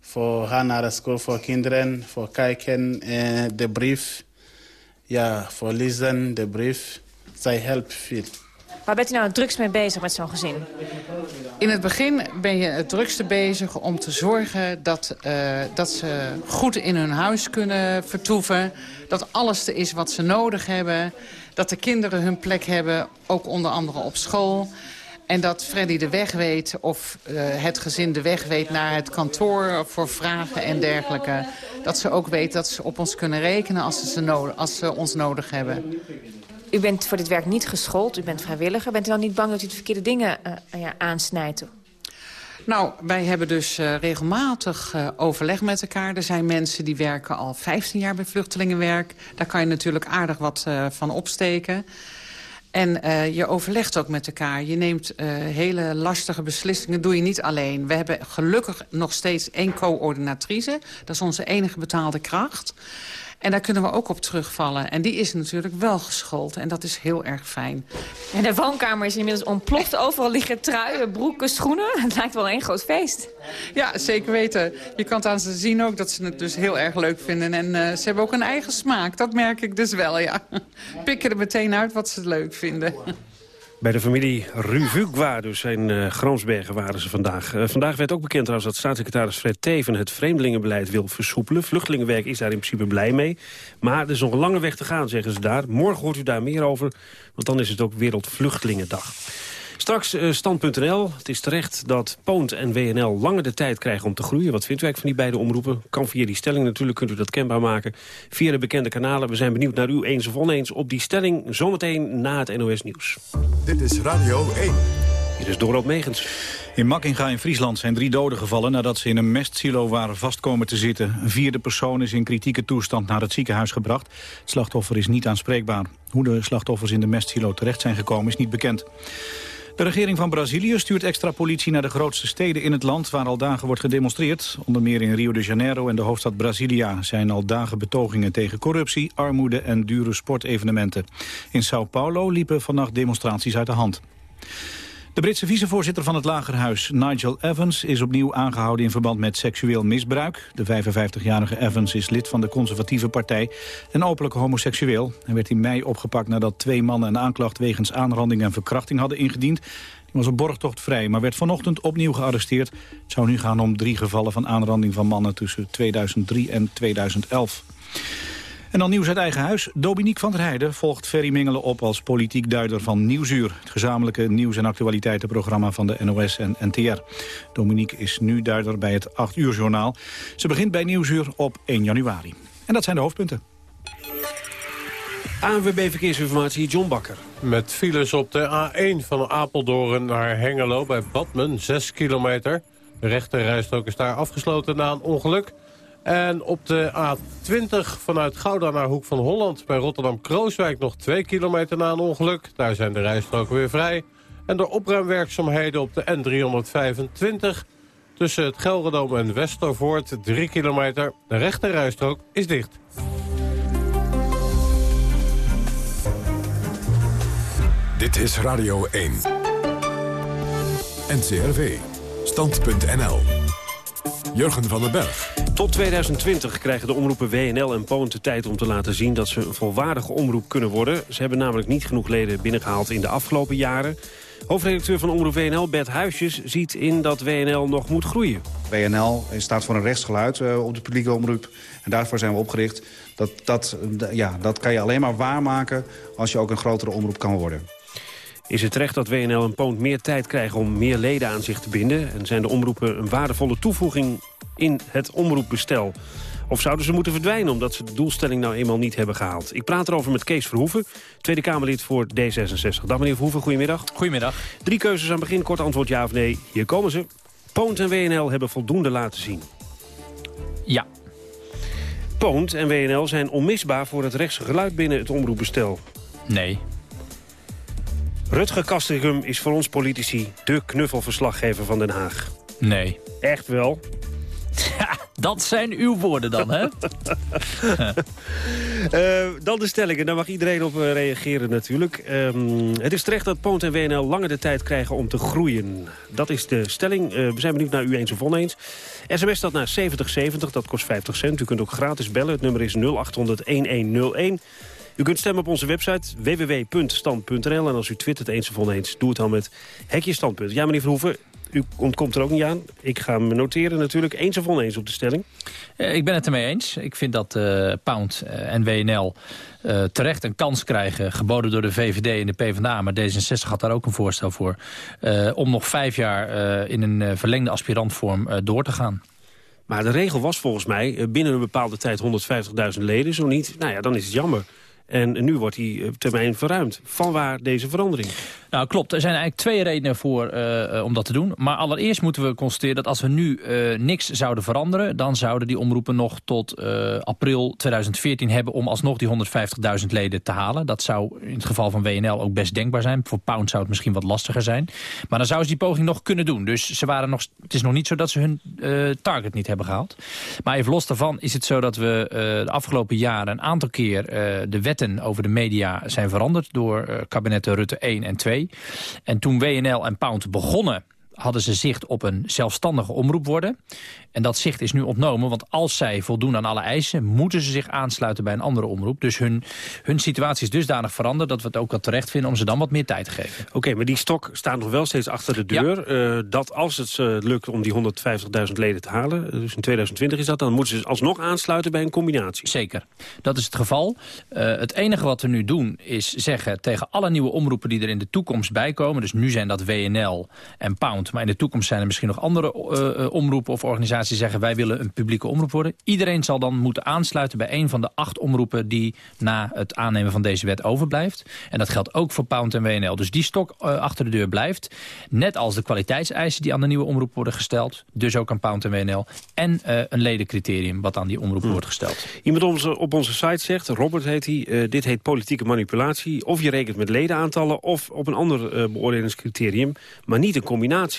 Voor gaan naar de school voor kinderen. Voor kijken uh, de brief. Ja, voor lezen de brief. Zij helpen veel. Waar bent u nou het drukst mee bezig met zo'n gezin? In het begin ben je het drukste bezig om te zorgen dat, uh, dat ze goed in hun huis kunnen vertoeven. Dat alles er is wat ze nodig hebben. Dat de kinderen hun plek hebben, ook onder andere op school. En dat Freddy de weg weet of uh, het gezin de weg weet naar het kantoor voor vragen en dergelijke. Dat ze ook weet dat ze op ons kunnen rekenen als ze, ze nodig, als ze ons nodig hebben. U bent voor dit werk niet geschoold, u bent vrijwilliger. Bent u dan niet bang dat u de verkeerde dingen uh, ja, aansnijdt? Nou, wij hebben dus uh, regelmatig uh, overleg met elkaar. Er zijn mensen die werken al 15 jaar bij vluchtelingenwerk. Daar kan je natuurlijk aardig wat van opsteken. En je overlegt ook met elkaar. Je neemt hele lastige beslissingen, doe je niet alleen. We hebben gelukkig nog steeds één coördinatrice. Dat is onze enige betaalde kracht. En daar kunnen we ook op terugvallen. En die is natuurlijk wel geschoold. En dat is heel erg fijn. En de woonkamer is inmiddels ontploft. Overal liggen truien, broeken, schoenen. Het lijkt wel een groot feest. Ja, zeker weten. Je kan het aan ze zien ook dat ze het dus heel erg leuk vinden. En uh, ze hebben ook een eigen smaak. Dat merk ik dus wel, ja. Pikken er meteen uit wat ze leuk vinden. Bij de familie Ruvugwa, dus in uh, Gramsbergen, waren ze vandaag. Uh, vandaag werd ook bekend trouwens dat staatssecretaris Fred Teven... het vreemdelingenbeleid wil versoepelen. Vluchtelingenwerk is daar in principe blij mee. Maar er is nog een lange weg te gaan, zeggen ze daar. Morgen hoort u daar meer over, want dan is het ook Wereldvluchtelingendag. Straks uh, stand.nl. Het is terecht dat Poont en WNL langer de tijd krijgen om te groeien. Wat vindt u eigenlijk van die beide omroepen? Kan via die stelling natuurlijk, kunt u dat kenbaar maken. Via de bekende kanalen. We zijn benieuwd naar u eens of oneens op die stelling. Zometeen na het NOS Nieuws. Dit is Radio 1. Hier is Dorot Megens. In Makkinga in Friesland zijn drie doden gevallen nadat ze in een mestsilo waren vastkomen te zitten. Een vierde persoon is in kritieke toestand naar het ziekenhuis gebracht. Het slachtoffer is niet aanspreekbaar. Hoe de slachtoffers in de mestsilo terecht zijn gekomen is niet bekend. De regering van Brazilië stuurt extra politie naar de grootste steden in het land... waar al dagen wordt gedemonstreerd. Onder meer in Rio de Janeiro en de hoofdstad Brasilia... zijn al dagen betogingen tegen corruptie, armoede en dure sportevenementen. In Sao Paulo liepen vannacht demonstraties uit de hand. De Britse vicevoorzitter van het Lagerhuis, Nigel Evans, is opnieuw aangehouden in verband met seksueel misbruik. De 55-jarige Evans is lid van de conservatieve partij en openlijk homoseksueel. Hij werd in mei opgepakt nadat twee mannen een aanklacht wegens aanranding en verkrachting hadden ingediend. Hij was op borgtocht vrij, maar werd vanochtend opnieuw gearresteerd. Het zou nu gaan om drie gevallen van aanranding van mannen tussen 2003 en 2011. En dan nieuws uit eigen huis. Dominique van der Heijden volgt Ferry Mingelen op als politiek duider van Nieuwsuur. Het gezamenlijke nieuws- en actualiteitenprogramma van de NOS en NTR. Dominique is nu duider bij het 8 uur journaal. Ze begint bij Nieuwsuur op 1 januari. En dat zijn de hoofdpunten. ANWB Verkeersinformatie, John Bakker. Met files op de A1 van Apeldoorn naar Hengelo bij Badmen, 6 kilometer. De rechterrijstrook is daar afgesloten na een ongeluk. En op de A20 vanuit Gouda naar Hoek van Holland... bij Rotterdam-Krooswijk nog 2 kilometer na een ongeluk. Daar zijn de rijstroken weer vrij. En door opruimwerkzaamheden op de N325... tussen het Gelredome en Westervoort 3 kilometer. De rechte rijstrook is dicht. Dit is Radio 1. NCRV. Stand.nl. Jurgen van den Berg. Tot 2020 krijgen de omroepen WNL en Poont de tijd om te laten zien dat ze een volwaardige omroep kunnen worden. Ze hebben namelijk niet genoeg leden binnengehaald in de afgelopen jaren. Hoofdredacteur van Omroep WNL, Bert Huisjes, ziet in dat WNL nog moet groeien. WNL staat voor een rechtsgeluid uh, op de publieke omroep. En daarvoor zijn we opgericht. Dat, dat, ja, dat kan je alleen maar waarmaken als je ook een grotere omroep kan worden. Is het terecht dat WNL en Poont meer tijd krijgen om meer leden aan zich te binden? En zijn de omroepen een waardevolle toevoeging in het omroepbestel? Of zouden ze moeten verdwijnen omdat ze de doelstelling nou eenmaal niet hebben gehaald? Ik praat erover met Kees Verhoeven, Tweede Kamerlid voor D66. Dag meneer Verhoeven, goedemiddag. Goedemiddag. Drie keuzes aan begin, kort antwoord ja of nee. Hier komen ze. Poont en WNL hebben voldoende laten zien. Ja. Poont en WNL zijn onmisbaar voor het rechtse geluid binnen het omroepbestel. Nee. Rutger Kastricum is voor ons politici de knuffelverslaggever van Den Haag. Nee. Echt wel? Ja, dat zijn uw woorden dan, hè? uh, dan de stellingen, daar mag iedereen op uh, reageren natuurlijk. Um, het is terecht dat Poont en WNL langer de tijd krijgen om te groeien. Dat is de stelling. Uh, we zijn benieuwd naar u eens of oneens. SMS staat naar 7070, dat kost 50 cent. U kunt ook gratis bellen. Het nummer is 0800-1101. U kunt stemmen op onze website www.stand.nl. En als u twittert eens of oneens, doe het dan met hekje standpunt. Ja, meneer Verhoeven, u ontkomt er ook niet aan. Ik ga me noteren natuurlijk. Eens of oneens op de stelling? Ik ben het ermee eens. Ik vind dat uh, Pound en WNL uh, terecht een kans krijgen... geboden door de VVD en de PvdA. Maar D66 had daar ook een voorstel voor... Uh, om nog vijf jaar in een verlengde aspirantvorm door te gaan. Maar de regel was volgens mij binnen een bepaalde tijd 150.000 leden. Zo niet, nou ja, dan is het jammer. En nu wordt die termijn verruimd. Vanwaar deze verandering? Nou, klopt. Er zijn eigenlijk twee redenen voor uh, om dat te doen. Maar allereerst moeten we constateren dat als we nu uh, niks zouden veranderen... dan zouden die omroepen nog tot april 2014 hebben... om alsnog die 150.000 leden te halen. Dat zou in het geval van WNL ook best denkbaar zijn. Voor Pound zou het misschien wat lastiger zijn. Maar dan zouden ze die poging nog kunnen doen. Dus ze waren nog, het is nog niet zo dat ze hun target niet hebben gehaald. Maar even los daarvan is het zo dat we de afgelopen jaren... een aantal keer de wetten over de media zijn veranderd... door kabinetten Rutte 1 en 2. En toen WNL en Pound begonnen hadden ze zicht op een zelfstandige omroep worden. En dat zicht is nu ontnomen, want als zij voldoen aan alle eisen... moeten ze zich aansluiten bij een andere omroep. Dus hun, hun situatie is dusdanig veranderd... dat we het ook wel terecht vinden om ze dan wat meer tijd te geven. Oké, maar die stok staat nog wel steeds achter de deur. Eh, dat als het uh, lukt om die 150.000 leden te halen... dus in 2020 is dat, dan moeten ze alsnog aansluiten bij een combinatie. Zeker, dat is het geval. Uh, het enige wat we nu doen is zeggen tegen alle nieuwe omroepen... die er in de toekomst bijkomen... dus nu zijn dat WNL en Pound... maar in de toekomst zijn er misschien nog andere omroepen of organisaties die zeggen wij willen een publieke omroep worden. Iedereen zal dan moeten aansluiten bij een van de acht omroepen die na het aannemen van deze wet overblijft. En dat geldt ook voor Pound en WNL. Dus die stok uh, achter de deur blijft. Net als de kwaliteitseisen die aan de nieuwe omroep worden gesteld. Dus ook aan Pound en WNL. En uh, een ledencriterium wat aan die omroep hmm. wordt gesteld. Iemand onze, op onze site zegt, Robert heet hij, uh, dit heet politieke manipulatie. Of je rekent met ledenaantallen of op een ander beoordelingscriterium. Maar niet een combinatie.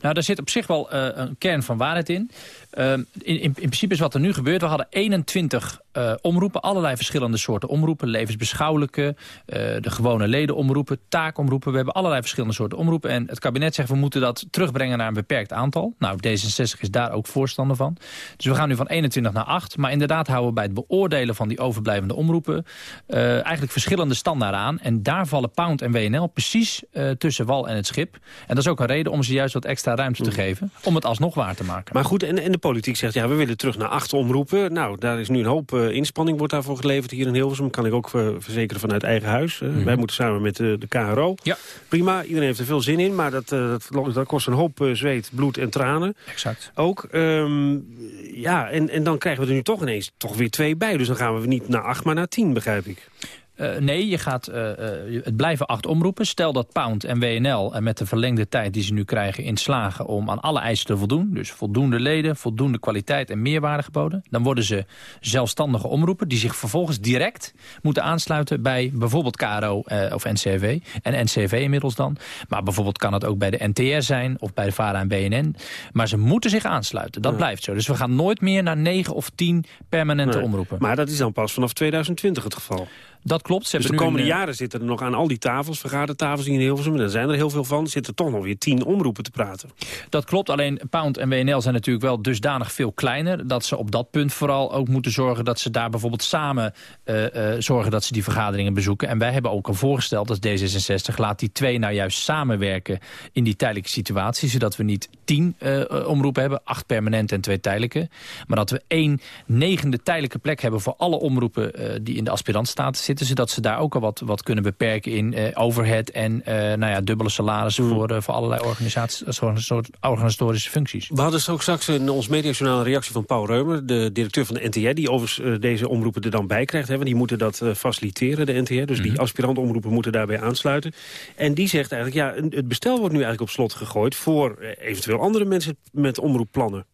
Nou, daar zit op zich wel uh, een kern van waarheid in. Uh, in, in, in, principe is wat er nu gebeurt. We hadden 21 uh, omroepen, allerlei verschillende soorten omroepen. Levensbeschouwelijke, de gewone ledenomroepen, taakomroepen. We hebben allerlei verschillende soorten omroepen. En het kabinet zegt we moeten dat terugbrengen naar een beperkt aantal. Nou, D66 is daar ook voorstander van. Dus we gaan nu van 21 naar 8. Maar inderdaad houden we bij het beoordelen van die overblijvende omroepen... eigenlijk verschillende standaarden aan. En daar vallen Pound en WNL precies tussen wal en het schip. En dat is ook een reden om ze juist wat extra ruimte te geven... om het alsnog waar te maken. Maar goed, en, en de politiek zegt, ja, we willen terug naar acht omroepen. Nou, daar is nu een hoop uh, inspanning wordt daarvoor geleverd hier in Hilversum. Kan ik ook verzekeren vanuit eigen huis. Uh, mm -hmm. Wij moeten samen met de KRO. Ja. Prima, iedereen heeft er veel zin in, maar dat, dat, dat, kost een hoop zweet, bloed en tranen. Exact. Ook, um, ja, en, en dan krijgen we er nu toch ineens toch weer twee bij. Dus dan gaan we niet naar acht, maar naar tien, begrijp ik. Uh, nee, je gaat, uh, uh, het blijven acht omroepen. Stel dat Pound en WNL en met de verlengde tijd die ze nu krijgen... in slagen om aan alle eisen te voldoen. Dus voldoende leden, voldoende kwaliteit en meerwaarde geboden. Dan worden ze zelfstandige omroepen... die zich vervolgens direct moeten aansluiten bij bijvoorbeeld KRO of NCV. En NCV inmiddels dan. Maar bijvoorbeeld kan het ook bij de NTR zijn of bij de VARA en BNN. Maar ze moeten zich aansluiten. Dat ja. blijft zo. Dus we gaan nooit meer naar negen of tien permanente nee. omroepen. Maar dat is dan pas vanaf 2020 het geval. Dat klopt. Ze dus de komende een, jaren zitten er nog aan al die tafels, vergadertafels in Hilversum, er zijn er heel veel van, zitten toch nog weer tien omroepen te praten. Dat klopt, alleen Pound en WNL zijn natuurlijk wel dusdanig veel kleiner, dat ze op dat punt vooral ook moeten zorgen dat ze daar bijvoorbeeld samen uh, uh, zorgen dat ze die vergaderingen bezoeken. En wij hebben ook al voorgesteld, dat D66, laat die twee nou juist samenwerken in die tijdelijke situatie, zodat we niet tien uh, omroepen hebben, acht permanente en twee tijdelijke, maar dat we één negende tijdelijke plek hebben voor alle omroepen die in de aspirantstatus zitten zitten... zodat ze daar ook al wat, wat kunnen beperken in uh, overhead... en uh, nou ja, dubbele salarissen mm. voor, uh, voor allerlei organisaties, soort organisatorische functies. We hadden ook straks in ons mediajournaal een reactie van Paul Reumer... de directeur van de NTR, die overigens deze omroepen er dan bij krijgt. Hè, want die moeten dat faciliteren, de NTR. Dus mm -hmm. die mhm. aspirantomroepen moeten daarbij aansluiten. En die zegt eigenlijk, ja, het bestel wordt nu eigenlijk op slot gegooid... voor eventueel andere mensen met omroepplannen.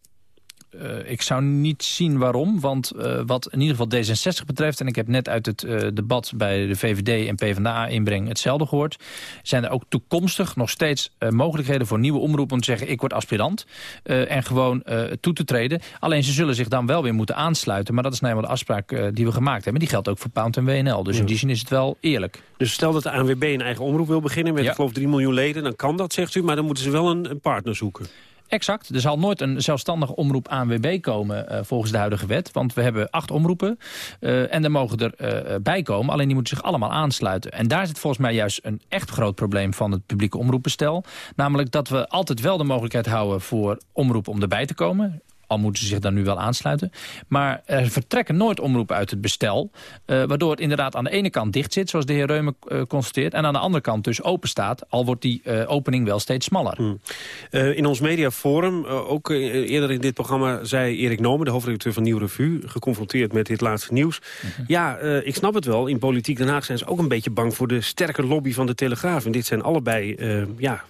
Uh, ik zou niet zien waarom, want uh, wat in ieder geval D66 betreft... en ik heb net uit het uh, debat bij de VVD en PvdA inbreng hetzelfde gehoord... zijn er ook toekomstig nog steeds mogelijkheden voor nieuwe omroepen... om te zeggen, ik word aspirant en gewoon toe te treden. Alleen ze zullen zich dan wel weer moeten aansluiten... maar dat is nou eenmaal de afspraak die we gemaakt hebben. Die geldt ook voor Pound en WNL, dus ja. in die zin is het wel eerlijk. Dus stel dat de ANWB een eigen omroep wil beginnen... met ja. ik geloof 3 miljoen leden, dan kan dat, zegt u... maar dan moeten ze wel een, een partner zoeken. Exact. Er zal nooit een zelfstandige omroep ANWB komen uh, volgens de huidige wet. Want we hebben acht omroepen uh, en er mogen er uh, bij komen. Alleen die moeten zich allemaal aansluiten. En daar zit volgens mij juist een echt groot probleem van het publieke omroepenstel. Namelijk dat we altijd wel de mogelijkheid houden voor omroepen om erbij te komen al moeten ze zich dan nu wel aansluiten. Maar er vertrekken nooit omroepen uit het bestel. Uh, waardoor het inderdaad aan de ene kant dicht zit, zoals de heer Reumer uh, constateert. En aan de andere kant dus open staat, al wordt die uh, opening wel steeds smaller. Hmm. in ons mediaforum, ook eerder in dit programma, zei Erik Nomen, de hoofdredacteur van Nieuw Revue, geconfronteerd met dit laatste nieuws. -huh. Mhm. Ja, ik snap het wel. In politiek Den Haag zijn ze ook een beetje bang voor de sterke lobby van de Telegraaf. En dit zijn allebei ja,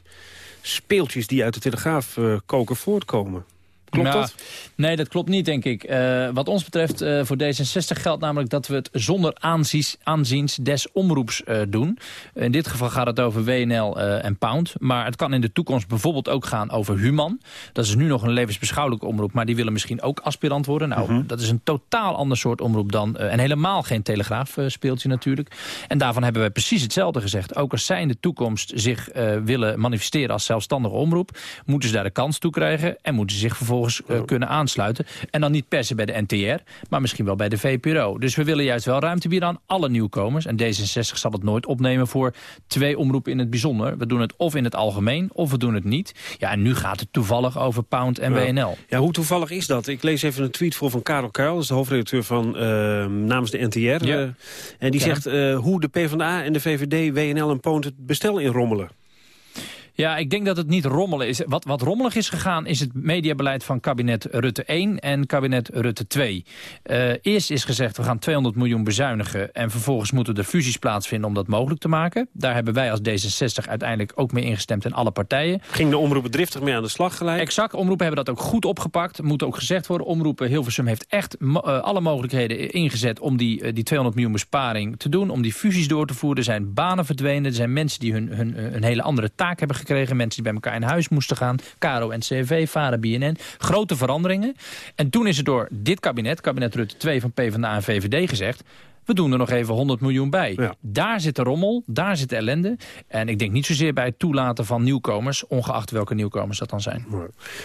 speeltjes die uit de Telegraaf koken voortkomen. Klopt Nou, dat? Nee, dat klopt niet, denk ik. Eh, wat ons betreft, eh, voor D66 geldt namelijk dat we het zonder aanziens, aanziens des omroeps eh, doen. In dit geval gaat het over WNL en Pound. Maar het kan in de toekomst bijvoorbeeld ook gaan over Human. Dat is nu nog een levensbeschouwelijke omroep, maar die willen misschien ook aspirant worden. Nou, dat is een totaal ander soort omroep dan... en helemaal geen telegraafspeeltje natuurlijk. En daarvan hebben wij precies hetzelfde gezegd. Ook als zij in de toekomst zich willen manifesteren als zelfstandige omroep... moeten ze daar de kans toe krijgen en moeten ze zich vervolgens eh, kunnen aansluiten. En dan niet per se bij de NTR, maar misschien wel bij de VPRO. Dus we willen juist wel ruimte bieden aan alle nieuwkomers. En D66 zal het nooit opnemen voor twee omroepen in het bijzonder. We doen het of in het algemeen, of we doen het niet. Ja, en nu gaat het toevallig over Pound en Ja. WNL. Ja, hoe toevallig is dat? Ik lees even een tweet voor van Karel Kuil, dat is de hoofdredacteur van eh, namens de NTR. Ja. eh, en die zegt eh, hoe de PvdA en de VVD, WNL en Poont het bestel inrommelen. Ja, ik denk dat het niet rommelen is. Wat, wat rommelig is gegaan is het mediabeleid van kabinet Rutte 1 en kabinet Rutte 2. Eh, eerst is gezegd we gaan 200 miljoen bezuinigen... en vervolgens moeten er fusies plaatsvinden om dat mogelijk te maken. Daar hebben wij als D66 uiteindelijk ook mee ingestemd in alle partijen. Ging de omroepen driftig mee aan de slag gelijk? Exact, omroepen hebben dat ook goed opgepakt. Moet ook gezegd worden, omroepen Hilversum heeft echt mo- eh, alle mogelijkheden ingezet... om die, eh, die 200 miljoen besparing te doen, om die fusies door te voeren. Er zijn banen verdwenen, er zijn mensen die hun, hun, een hele andere taak hebben gekregen. Mensen die bij elkaar in huis moesten gaan. Caro, NCV, VARA, BNN. Grote veranderingen. En toen is er door dit kabinet, kabinet Rutte 2 van PvdA en VVD gezegd... we doen er nog even 100 miljoen bij. Daar zit de rommel, daar zit de ellende. En ik denk niet zozeer bij het toelaten van nieuwkomers... ongeacht welke nieuwkomers dat dan zijn.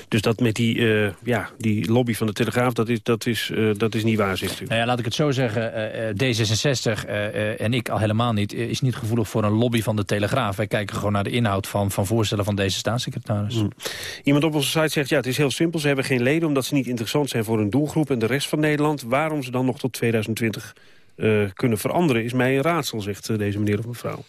Dus dat met die, eh, ja, die lobby van de Telegraaf, dat is, dat is, eh, dat is niet waar, zegt u? Nou ja, laat ik het zo zeggen. eh, eh, D66 eh, eh, en ik al helemaal niet... is niet gevoelig voor een lobby van de Telegraaf. Wij kijken gewoon naar de inhoud van, van voorstellen van deze staatssecretaris. Mm. Iemand op onze site zegt, ja, het is heel simpel. Ze hebben geen leden omdat ze niet interessant zijn voor hun doelgroep en de rest van Nederland. Waarom ze dan nog tot 2020 eh, kunnen veranderen is mij een raadsel, zegt eh, deze meneer of mevrouw.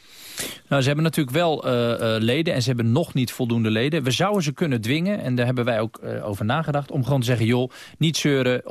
Nou, ze hebben natuurlijk wel eh, eh, leden en ze hebben nog niet voldoende leden. We zouden ze kunnen dwingen, en daar hebben wij ook eh, over nagedacht... om gewoon te zeggen, joh, niet zeuren,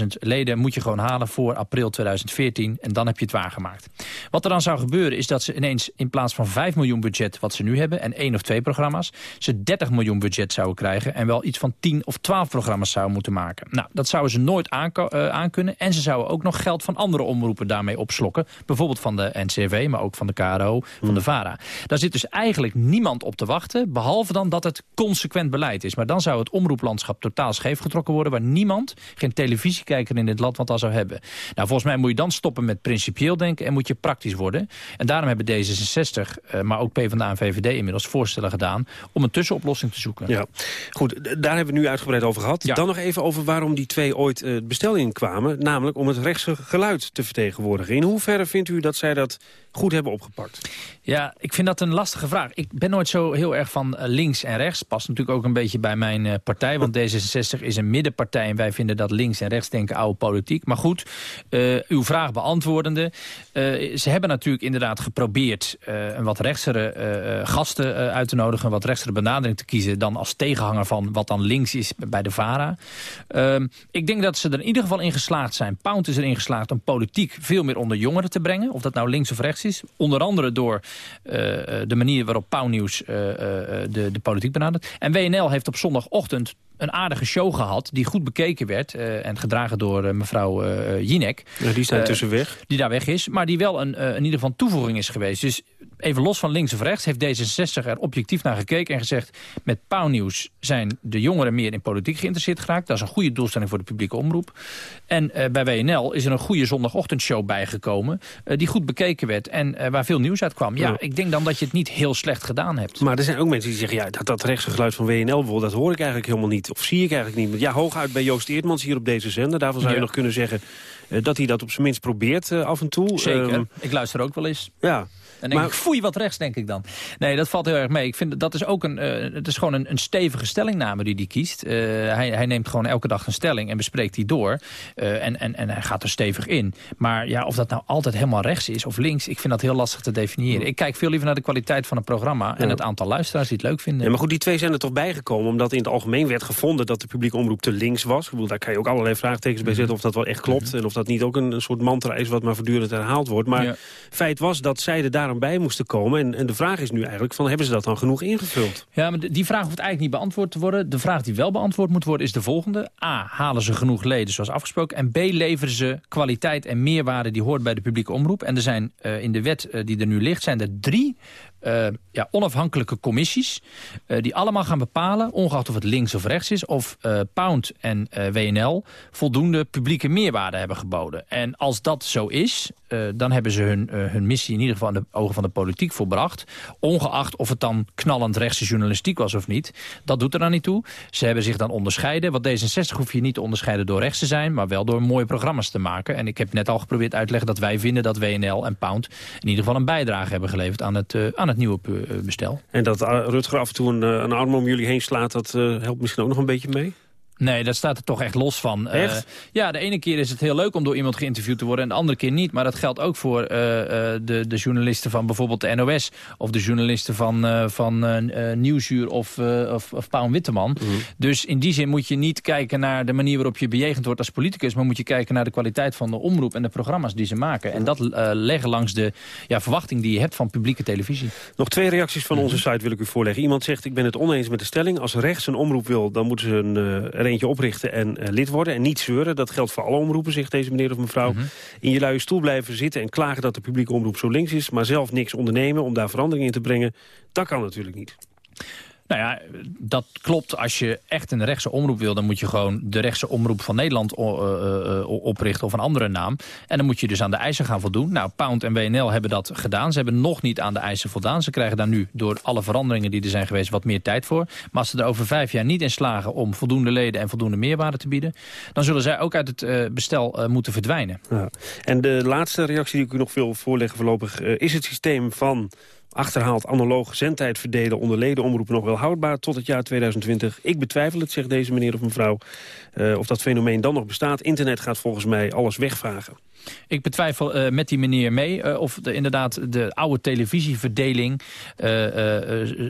150.000 leden moet je gewoon halen voor april 2014... en dan heb je het waargemaakt. Wat er dan zou gebeuren is dat ze ineens in plaats van 5 miljoen budget... wat ze nu hebben, en één of twee programma's... ze 30 miljoen budget zouden krijgen... en wel iets van 10 of 12 programma's zouden moeten maken. Nou, dat zouden ze nooit aankunnen. En ze zouden ook nog geld van andere omroepen daarmee opslokken. Bijvoorbeeld van de NCV, maar ook van de KRO, van de VARA. Daar zit dus eigenlijk niemand op te wachten... behalve dan dat het consequent beleid is. Maar dan zou het omroeplandschap totaal scheef getrokken worden... waar niemand, geen televisiekijker in dit land wat al zou hebben. Nou, volgens mij moet je dan stoppen met principieel denken... en moet je praktisch worden. En daarom hebben D66, eh, maar ook PvdA en VVD inmiddels voorstellen gedaan... om een tussenoplossing te zoeken. Ja, goed, daar hebben we nu uitgebreid over gehad. Dan nog even over waarom die twee ooit eh, het bestel inkwamen. Namelijk om het rechtse geluid te vertegenwoordigen. In hoeverre vindt u dat zij dat goed hebben opgepakt? Ja, ik vind dat een lastige vraag. Ik ben nooit zo heel erg van eh, links en rechts. Past natuurlijk ook een beetje bij mijn eh, partij. Want D66 is een middenpartij en wij vinden dat links en rechts denken oude politiek. Maar goed, eh, uw vraag beantwoordende. eh, ze hebben natuurlijk inderdaad geprobeerd een wat rechtsere gasten uit te nodigen. Een wat rechtsere benadering te kiezen dan als tegenhanger van wat dan links is bij de VARA. Ehm, ik denk dat ze er in ieder geval in geslaagd zijn. Pound is erin geslaagd om politiek veel meer onder jongeren te brengen. Of dat nou links of rechts is. Onder andere door eh, de manier waarop Pauw Nieuws eh, eh, de, de politiek benadert. En WNL heeft op zondagochtend een aardige show gehad... die goed bekeken werd eh, en gedragen door eh, mevrouw eh Jinek. Ja, die staat Eh, tussen weg. Die daar weg is, maar die wel een, eh, in ieder geval toevoeging is geweest. Dus even los van links of rechts heeft D66 er objectief naar gekeken... en gezegd, met Pauwnieuws zijn de jongeren meer in politiek geïnteresseerd geraakt. Dat is een goede doelstelling voor de publieke omroep. En eh, bij WNL is er een goede zondagochtendshow bijgekomen... eh, die goed bekeken werd en eh, waar veel nieuws uit kwam. Ja, Ja. ik denk dan dat je het niet heel slecht gedaan hebt. Maar er zijn ook mensen die zeggen... ja, dat, dat rechtse geluid van WNL bijvoorbeeld, dat hoor ik eigenlijk helemaal niet. Of zie ik eigenlijk niet. Ja, hooguit bij Joost Eertmans hier op deze zender. Daarvan zou je nog kunnen zeggen dat hij dat op zijn minst probeert af en toe. Zeker. Ehm, ik luister ook wel eens. ja. En denk Maar- ik, foei wat rechts, denk ik dan. Nee, dat valt heel erg mee. Ik vind dat- is ook een, eh, het is gewoon een, een stevige stellingname die hij kiest. Eh, hij, hij neemt gewoon elke dag een stelling en bespreekt die door. Eh, en, en, en hij gaat er stevig in. Maar ja, of dat nou altijd helemaal rechts is of links... ik vind dat heel lastig te definiëren. Ik kijk veel liever naar de kwaliteit van een programma... en Ja. het aantal luisteraars die het leuk vinden. Ja, maar goed, die twee zijn er toch bijgekomen... omdat in het algemeen werd gevonden dat de publieke omroep te links was. Ik bedoel, daar kan je ook allerlei vraagtekens bij zetten... of dat wel echt klopt en of dat niet ook een, een soort mantra is wat maar voortdurend herhaald wordt. Maar Ja. feit was dat zij er daarom bij moesten komen. En, en de vraag is nu eigenlijk, van, hebben ze dat dan genoeg ingevuld? Ja, maar die vraag hoeft eigenlijk niet beantwoord te worden. De vraag die wel beantwoord moet worden is de volgende. A, halen ze genoeg leden zoals afgesproken? En B, leveren ze kwaliteit en meerwaarde die hoort bij de publieke omroep? En er zijn eh, in de wet eh, die er nu ligt, zijn er drie eh, ja, onafhankelijke commissies... eh, die allemaal gaan bepalen, ongeacht of het links of rechts is... of eh, Pound en WNL voldoende publieke meerwaarde hebben geboden. En als dat zo is, dan hebben ze hun, hun missie in ieder geval... in de ogen van de politiek volbracht. Ongeacht of het dan knallend rechtse journalistiek was of niet. Dat doet er dan niet toe. Ze hebben zich dan onderscheiden. Want D66 hoef je niet te onderscheiden door rechts te zijn... maar wel door mooie programma's te maken. En ik heb net al geprobeerd uit te leggen dat wij vinden... dat WNL en Pound in ieder geval een bijdrage hebben geleverd... aan het, aan het nieuwe eh, bestel. En dat eh, Rutger af en toe een, eh, een arm om jullie heen slaat, dat eh, helpt misschien ook nog een beetje mee? Nee, dat staat er toch echt los van. Eh, ja, de ene keer is het heel leuk om door iemand geïnterviewd te worden... en de andere keer niet. Maar dat geldt ook voor eh, eh, de, de journalisten van bijvoorbeeld de NOS... of de journalisten van, eh van Nieuwsuur of, of, of Paul Witteman. Dus in die zin moet je niet kijken naar de manier waarop je bejegend wordt als politicus... maar moet je kijken naar de kwaliteit van de omroep en de programma's die ze maken. En dat leggen langs de ja, verwachting die je hebt van publieke televisie. Nog twee reacties van onze site wil ik u voorleggen. Iemand zegt, ik ben het oneens met de stelling. Als rechts een omroep wil, dan moeten ze een, er eentje oprichten en eh, lid worden. En niet zeuren. Dat geldt voor alle omroepen, zegt deze meneer of mevrouw. In je luie stoel blijven zitten en klagen dat de publieke omroep zo links is... maar zelf niks ondernemen om daar verandering in te brengen. Dat kan natuurlijk niet. Nou ja, dat klopt. Als je echt een rechtse omroep wil... dan moet je gewoon de rechtse omroep van Nederland o- eh, eh, oprichten... of een andere naam. En dan moet je dus aan de eisen gaan voldoen. Nou, Pound en WNL hebben dat gedaan. Ze hebben nog niet aan de eisen voldaan. Ze krijgen daar nu door alle veranderingen die er zijn geweest... wat meer tijd voor. Maar als ze er over vijf jaar niet in slagen... om voldoende leden en voldoende meerwaarde te bieden... dan zullen zij ook uit het eh, bestel eh, moeten verdwijnen. Ja. En de laatste reactie die ik u nog wil voorleggen voorlopig... eh, is het systeem van achterhaald analoog zendtijd verdelen... onder ledenomroepen nog wel houdbaar tot het jaar 2020? Ik betwijfel het, zegt deze meneer of mevrouw. eh, of dat fenomeen dan nog bestaat. Internet gaat volgens mij alles wegvagen. Ik betwijfel eh, met die meneer mee eh, of de, inderdaad de oude televisieverdeling eh,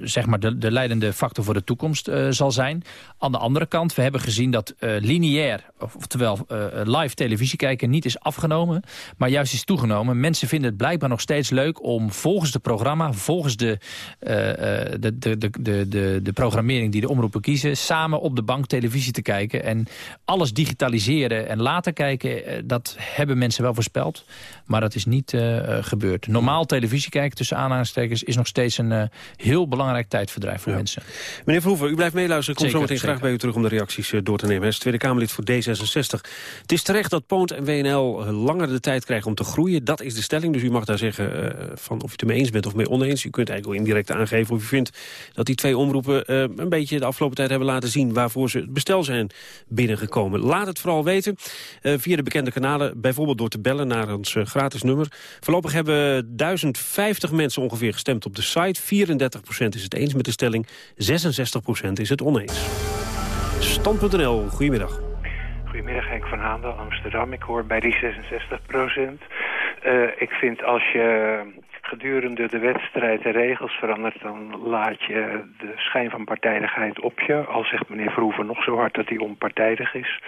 zeg maar de, de leidende factor voor de toekomst zal zijn. Aan de andere kant, we hebben gezien dat lineair, of- oftewel live televisie kijken, niet is afgenomen, maar juist is toegenomen. Mensen vinden het blijkbaar nog steeds leuk om volgens de programma, volgens de, de, de, de, de, de, programmering die de omroepen kiezen, samen op de bank televisie te kijken. En alles digitaliseren en later kijken, dat hebben mensen wel voorspeld. Maar dat is niet eh, eh, gebeurd. Normaal televisie kijken tussen aanhalingstekens is nog steeds een eh, heel belangrijk tijdverdrijf voor mensen. Meneer Verhoeven, u blijft meeluisteren. Ik kom Zeker, zo meteen graag bij u terug om de reacties door te nemen. Hij is Tweede Kamerlid voor D66. Het is terecht dat Poont en WNL langer de tijd krijgen om te groeien. Dat is de stelling, dus u mag daar zeggen van of u het ermee eens bent of mee oneens. U kunt eigenlijk wel indirect aangeven of u vindt dat die twee omroepen... een beetje de afgelopen tijd hebben laten zien waarvoor ze het bestel zijn binnengekomen. Laat het vooral weten via de bekende kanalen, bijvoorbeeld door te bellen naar ons eh, gratis nummer. Voorlopig hebben 1050 mensen ongeveer gestemd op de site. 34% is het eens met de stelling, 66% is het oneens. Stand.nl, goedemiddag. Goedemiddag, Henk van Haandel, Amsterdam. Ik hoor bij die 66 procent. ik vind als je gedurende de wedstrijd de regels verandert... dan laat je de schijn van partijdigheid op je. Al zegt meneer Verhoeven nog zo hard dat hij onpartijdig is.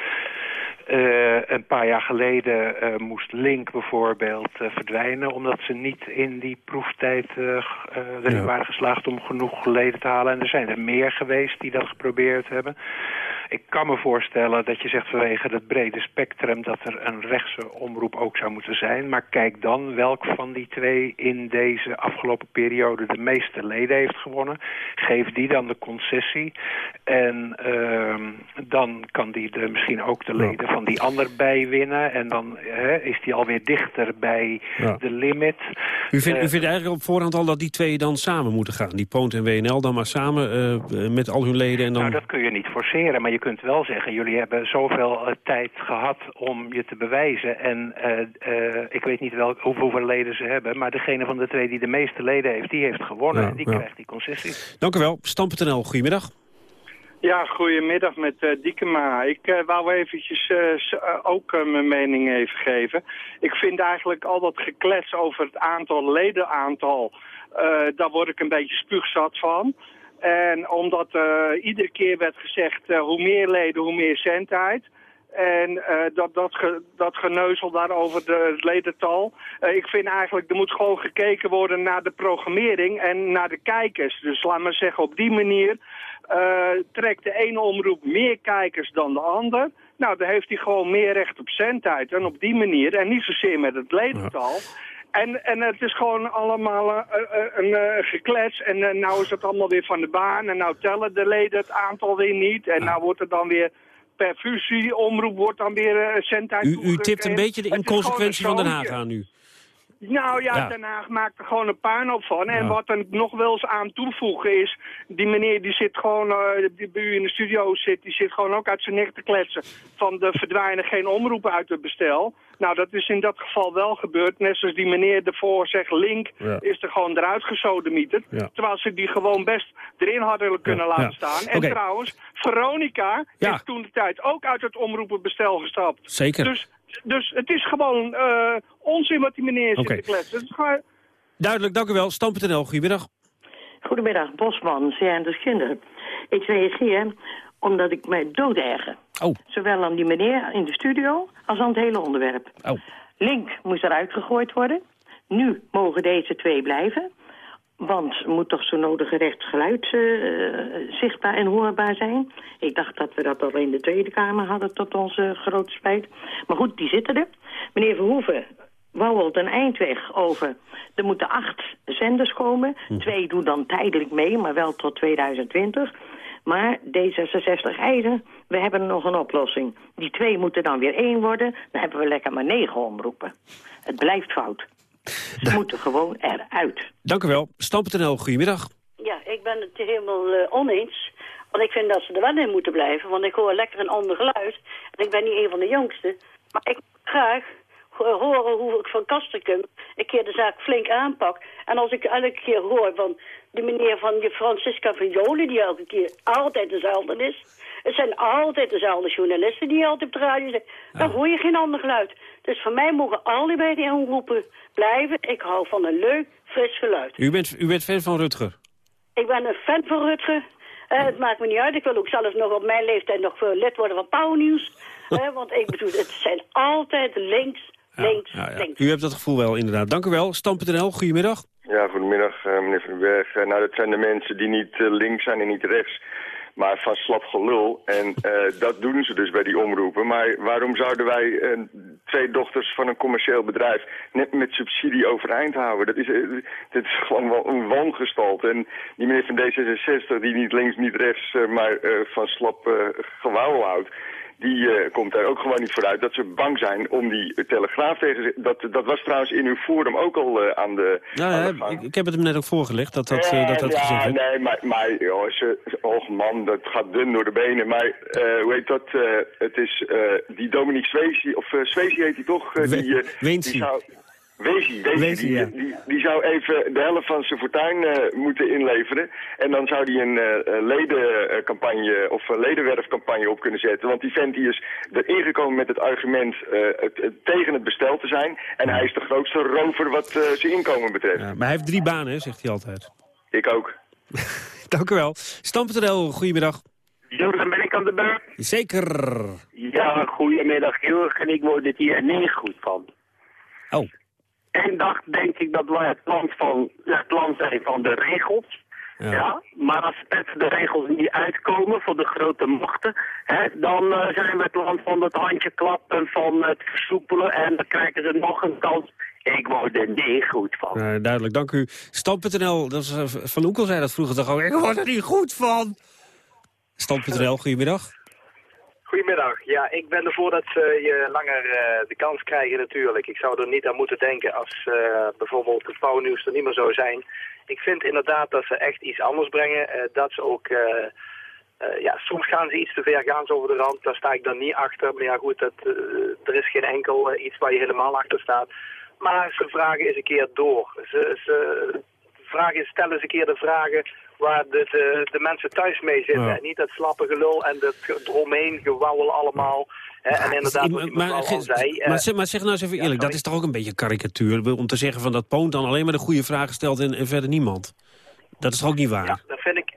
Eh, een paar jaar geleden eh, moest Link bijvoorbeeld eh, verdwijnen... omdat ze niet in die proeftijd erin Ja. waren geslaagd om genoeg leden te halen. En er zijn er meer geweest die dat geprobeerd hebben. Ik kan me voorstellen dat je zegt vanwege het brede spectrum... dat er een rechtse omroep ook zou moeten zijn. Maar kijk dan welk van die twee in deze afgelopen periode... de meeste leden heeft gewonnen. Geef die dan de concessie. En ehm, dan kan die de, misschien ook de leden van die ander bijwinnen. En dan hè, is die alweer dichter bij Ja. de limit. U vindt, u Eh, vindt eigenlijk op voorhand al dat die twee dan samen moeten gaan. Die Poont en WNL dan maar samen eh, met al hun leden. En dan... Nou, dat kun je niet forceren, maar je kunt wel zeggen... jullie hebben zoveel eh, tijd gehad om je te bewijzen. En eh, eh, ik weet niet wel hoeveel, leden ze hebben... maar degene van de twee die de meeste leden heeft, die heeft gewonnen. Ja, en die ja. krijgt die concessie. Dank u wel. Stam.nl, goedemiddag. Ja, goedemiddag met eh Diekema. Ik wou eventjes ook mijn mening even geven. Ik vind eigenlijk al dat geklets over het aantal ledenaantal, eh daar word ik een beetje spuugzat van. En omdat eh, iedere keer werd gezegd, eh, hoe meer leden, hoe meer zendtijd. En eh, dat, dat, dat geneuzel daar over de, het ledental. Ik vind eigenlijk, er moet gewoon gekeken worden naar de programmering en naar de kijkers. Dus laat maar zeggen, op die manier trekt de ene omroep meer kijkers dan de ander. Nou, dan heeft hij gewoon meer recht op zendtijd. En op die manier, en niet zozeer met het ledental... En, en het is gewoon allemaal uh, een uh, geklets. En uh, nou is het allemaal weer van de baan. En nou tellen de leden het aantal weer niet. En nou wordt er dan weer per fusie, omroep wordt dan weer zendtijd u, u tipt een beetje de inconsequentie van Den Haag aan nu. Nou ja, Ja. Den Haag maakt er gewoon een puinhoop van. En Ja. wat er nog wel eens aan toevoegen is... die meneer die zit gewoon, eh, die bij u in de studio zit... die zit gewoon ook uit zijn nek te kletsen... van de verdwijnen geen omroepen uit het bestel. Nou, dat is in dat geval wel gebeurd. Net zoals die meneer ervoor zegt, Link Ja. is er gewoon eruit gesodemieterd. Terwijl ze die gewoon best erin hadden kunnen laten staan. En trouwens, Veronica is toen de tijd ook uit het omroepenbestel gestapt. Zeker. Dus, dus het is gewoon eh, onzin wat die meneer zit Oké. te kletsen. Het is gewoon... Duidelijk, dank u wel. Stam.nl, goedemiddag. Goedemiddag, Bosman, Zeanders Kinderen. Ik reageer omdat ik mij dooderger. Oh. Zowel aan die meneer in de studio als aan het hele onderwerp. Oh. Link moest eruit gegooid worden. Nu mogen deze twee blijven. Want moet toch zo nodig rechtsgeluid eh, zichtbaar en hoorbaar zijn. Ik dacht dat we dat al in de Tweede Kamer hadden tot onze grote spijt. Maar goed, die zitten er. Meneer Verhoeven wouwelt een eindweg over. Er moeten acht zenders komen. Twee doen dan tijdelijk mee, maar wel tot 2020. Maar D66 eisen, we hebben nog een oplossing. Die twee moeten dan weer één worden. Dan hebben we lekker maar negen omroepen. Het blijft fout. Ze moeten gewoon eruit. Dank u wel. Stam.nl, goedemiddag. Ja, ik ben het helemaal eh, oneens. Want ik vind dat ze er wel in moeten blijven. Want ik hoor lekker een ander geluid. En ik ben niet een van de jongsten. Maar ik wil graag ho- horen hoe ik van Kastrikum een keer de zaak flink aanpak. En als ik elke keer hoor van die meneer van Francisca van Jolen... die elke keer altijd dezelfde is. Het zijn altijd dezelfde journalisten die altijd op de radio zijn. Dan hoor je geen ander geluid. Dus voor mij mogen allebei die omroepen blijven. Ik hou van een leuk, fris geluid. U bent, u bent fan van Rutger. Ik ben een fan van Rutger. Eh, het maakt me niet uit. Ik wil ook zelfs nog op mijn leeftijd nog lid worden van Pauwnieuws. Eh, want ik bedoel, het zijn altijd links, links, Ja, ja. links. U hebt dat gevoel wel, inderdaad. Dank u wel. Stam.nl, goedemiddag. Ja, goedemiddag eh, meneer Van den Berg. Nou, dat zijn de mensen die niet links zijn en niet rechts, maar van slap gelul. En eh, dat doen ze dus bij die omroepen. Maar waarom zouden wij eh, twee dochters van een commercieel bedrijf net met subsidie overeind houden? Dat is, eh, dat is gewoon wel een wangestalt. En die meneer van D66, die niet links, niet rechts, maar van slap gewauwel houdt... Die eh, komt daar ook gewoon niet vooruit dat ze bang zijn om die telegraaf tegen. Dat, dat was trouwens in uw forum ook al eh, aan de, aan ja, de ik, ik heb het hem net ook voorgelegd, dat dat, eh, dat, dat ja, gezegd werd. nee, maar, maar joh, ze, och man, dat gaat dun door de benen. Maar hoe heet dat? het is die Dominique Swayze, of Swayze heet hij toch? Eh, die, die zou... Weesie, Weesie, Weesie, die, ja. die, die zou even de helft van zijn fortuin eh, moeten inleveren. En dan zou hij een eh, ledencampagne of een ledenwerfcampagne op kunnen zetten. Want die vent die is erin gekomen met het argument eh, het, het tegen het bestel te zijn. En hij is de grootste rover wat eh, zijn inkomen betreft. Ja, maar hij heeft drie banen, hè, zegt hij altijd. Ik ook. Dank u wel. Stam.nl, goedemiddag. Jurgen, ben ik aan de beurt? Zeker. Ja, goedemiddag Jurgen. Ik word het hier niet goed van. Oh. Eén dag denk ik dat wij het land, van, het land zijn van de regels. Ja. maar als het de regels niet uitkomen voor de grote machten, hè, dan eh, zijn we het land van het handje klappen, van het versoepelen en dan krijgen ze nog een kans. Ik word er niet goed van. Duidelijk, dank u. Stam.nl, dat is, eh, Van Oekel zei dat vroeger toch ook. Ik word er niet goed van. Stam.nl, goedemiddag. Goedemiddag. Ja, ik ben ervoor dat ze je langer eh, de kans krijgen natuurlijk. Ik zou er niet aan moeten denken als eh, bijvoorbeeld het pauwnieuws er niet meer zou zijn. Ik vind inderdaad dat ze echt iets anders brengen. eh, dat ze ook... ja, soms gaan ze iets te ver, gaan ze over de rand. Daar sta ik dan niet achter. Maar ja goed, dat, er is geen enkel iets waar je helemaal achter staat. Maar ze vragen eens een keer door. Ze, ze vragen, stellen eens een keer de vragen waar de, de, de mensen thuis mee zitten. Ja. En niet dat slappe gelul en dat eromheen gewauwel allemaal. En inderdaad, wat maar, al zei. eh, maar, zeg, maar zeg nou eens even eerlijk, dat is toch ook een beetje karikatuur? Om te zeggen van dat Poont dan alleen maar de goede vragen stelt en, en verder niemand. Dat is toch ook niet waar? Ja, dat vind ik,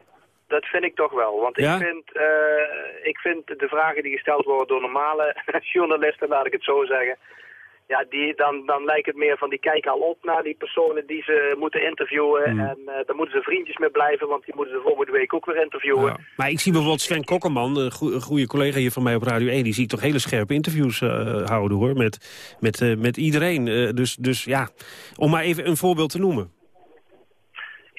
dat vind ik toch wel. Want Ja? ik, vind, eh, ik vind de vragen die gesteld worden door normale journalisten, laat ik het zo zeggen... Ja, die, dan, dan lijkt het meer van die kijken al op naar die personen die ze moeten interviewen. Hmm. En eh daar moeten ze vriendjes mee blijven, want die moeten ze volgende week ook weer interviewen. Maar ik zie bijvoorbeeld Sven Kokkerman, een goe- een goede collega hier van mij op Radio 1... die zie ik toch hele scherpe interviews eh, houden, hoor, met, met, eh, met iedereen. Dus, dus ja, om maar even een voorbeeld te noemen.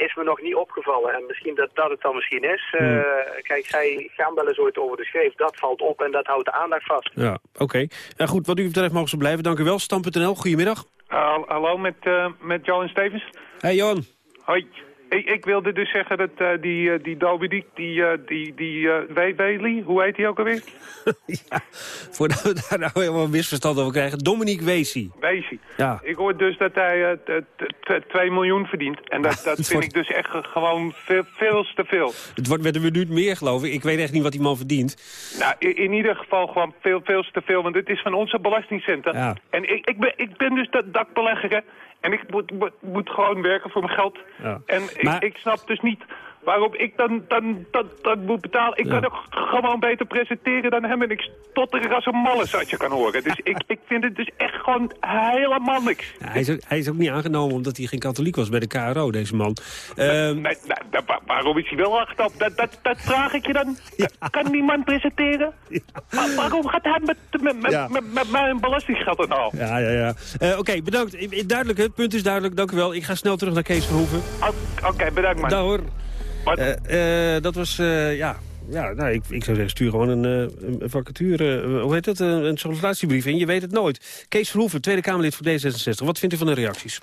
Is me nog niet opgevallen en misschien dat dat het dan misschien is. Eh, Hmm. Kijk, zij gaan wel eens ooit over de schreef. Dat valt op en dat houdt de aandacht vast. Ja, oké. Ja, goed, wat u betreft mogen ze blijven. Dank u wel. Stam.nl, goedemiddag. Uh, hallo, met, eh met Johan Stevens. Hey Johan. Hoi. Ik, ik wilde dus zeggen dat eh, die, uh, die Dominique, die, uh, die, die Wely, hoe heet die ook alweer? Voordat we daar nou helemaal een misverstand over krijgen. Dominique Weesie. Weesie. Ja. Ik hoor dus dat hij uh, 2 miljoen verdient. En dat, dat vind ik dus echt gewoon veel, veel te veel. Het wordt met een minuut meer, geloof ik. Ik weet echt niet wat die man verdient. Nou, in, in ieder geval gewoon veel, veel te veel. Want het is van onze belastingcenten. Ja. En ik, ik, ben, ik ben dus dat dakbelegger. En ik moet, moet, moet, gewoon werken voor mijn geld. Ja. En Maar- ik, ik snap dus niet waarom ik dan, dan, dan, dan moet betalen. Ik Ja. kan ook gewoon beter presenteren dan hem. En ik stotter als een malle, zoals je kan horen. Dus ik, ik vind het dus echt gewoon helemaal niks. Ja, hij, is ook, hij is ook niet aangenomen omdat hij geen katholiek was bij de KRO, deze man. Ehm, Nee, nee, nee, wa- waarom is hij wel aangestapt? Dat, dat, dat vraag ik je dan. Kan die man presenteren? Maar waarom gaat hij met, met, met, met, met mijn belastinggeld dan al? ja, ja, ja. Eh, Oké, bedankt. Eh, Duidelijk, het punt is duidelijk. Dank u wel. Ik ga snel terug naar Kees Verhoeven. Oké, bedankt man. Daar hoor. Eh, eh, dat was, eh, ja... Ja, nou, ik, ik zou zeggen, stuur gewoon een, eh, een vacature, eh, hoe heet dat, een, een sollicitatiebrief in. Je weet het nooit. Kees Verhoeven, Tweede Kamerlid voor D66. Wat vindt u van de reacties?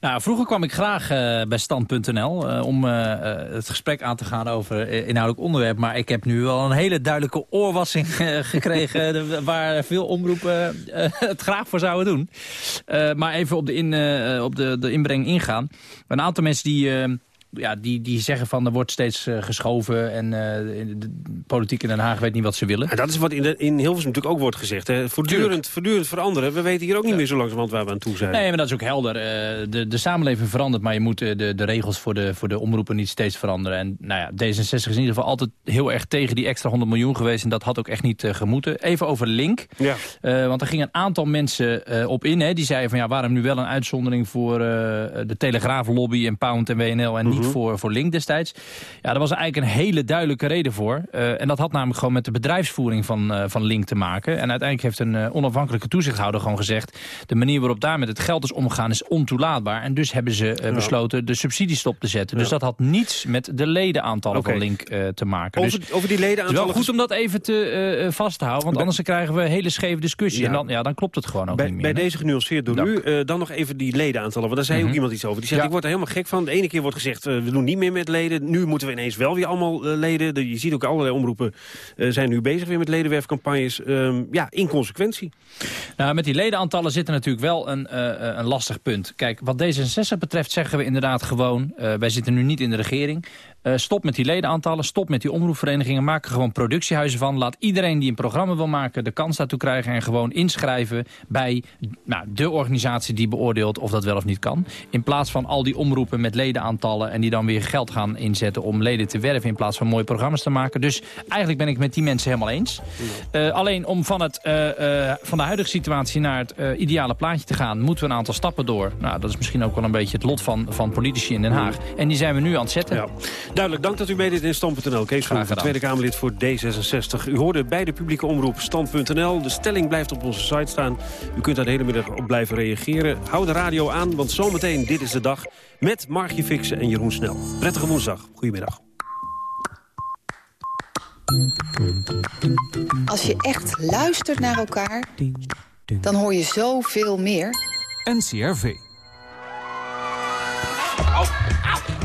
Nou, vroeger kwam ik graag bij Stand.nl eh, om het gesprek aan te gaan over inhoudelijk onderwerp. Maar ik heb nu wel een hele duidelijke oorwassing gekregen de- waar veel omroepen het graag voor zouden doen. Eh, maar even op, de, in, eh, op de, de inbreng ingaan. Een aantal mensen die... ja, die, die zeggen van er wordt steeds eh, geschoven en eh, de, politiek in Den Haag weet niet wat ze willen. En dat is wat in, de, in Hilversum natuurlijk ook wordt gezegd. Hè. Voortdurend, voortdurend veranderen. We weten hier ook niet meer zo langzamerhand waar we aan toe zijn. Nee, maar dat is ook helder. Eh, de, de samenleving verandert, maar je moet de, de regels voor de, voor de omroepen niet steeds veranderen. En nou ja, D66 is in ieder geval altijd heel erg tegen die extra 100 miljoen geweest. En dat had ook echt niet gemoeten. Even over Link. Ja. Want er gingen een aantal mensen op in. Hè, die zeiden van ja, waarom nu wel een uitzondering voor de Telegraaflobby en Pound en WNL en niet voor, voor Link destijds. Ja, daar was eigenlijk een hele duidelijke reden voor. Eh, en dat had namelijk gewoon met de bedrijfsvoering van, eh, van Link te maken. En uiteindelijk heeft een eh, onafhankelijke toezichthouder gewoon gezegd... de manier waarop daar met het geld is omgegaan is ontoelaatbaar. En dus hebben ze Ja. besloten de subsidie stop te zetten. Dus dat had niets met de ledenaantallen van Link te maken. Over, dus over die het is ledenaantallen... wel goed om dat even te vast te houden. Want anders krijgen we een hele scheve discussie. Ja. En dan, ja, dan klopt het gewoon ook bij, niet meer. bij deze genuanceerd door Dank. u. Dan nog even die ledenaantallen. Want daar zei ook Mhm. iemand iets over. Die zegt, ik word er helemaal gek van. De ene keer wordt gezegd, we doen niet meer met leden. Nu moeten we ineens wel weer allemaal eh, leden. De- je ziet ook allerlei omroepen eh, zijn nu bezig weer met ledenwerfcampagnes. Ehm, ja, inconsequentie. Nou, met die ledenaantallen zit er natuurlijk wel een, eh, eh, een lastig punt. Kijk, wat D66 betreft zeggen we inderdaad gewoon... eh, wij zitten nu niet in de regering. Eh, stop met die ledenaantallen, stop met die omroepverenigingen. Maak er gewoon productiehuizen van. Laat iedereen die een programma wil maken de kans daartoe krijgen... en gewoon inschrijven bij nou, de organisatie die beoordeelt of dat wel of niet kan. In plaats van al die omroepen met ledenaantallen... en die dan weer geld gaan inzetten om leden te werven... in plaats van mooie programma's te maken. Dus eigenlijk ben ik met die mensen helemaal eens. Eh, alleen om van, het, eh, van de huidige situatie naar het ideale plaatje te gaan... moeten we een aantal stappen door. Nou, dat is misschien ook wel een beetje het lot van, van politici in Den Haag. En die zijn we nu aan het zetten. Ja. Duidelijk, dank dat u meedeed in Stand.nl. Kees Verhoeven, gedaan. Tweede Kamerlid voor D66. U hoorde bij de publieke omroep Stand.nl. De stelling blijft op onze site staan. U kunt daar de hele middag op blijven reageren. Hou de radio aan, want zometeen Dit is de Dag... met Margje Fixen en Jeroen Snel. Prettige woensdag. Goedemiddag. Als je echt luistert naar elkaar, dan hoor je zoveel meer. NCRV.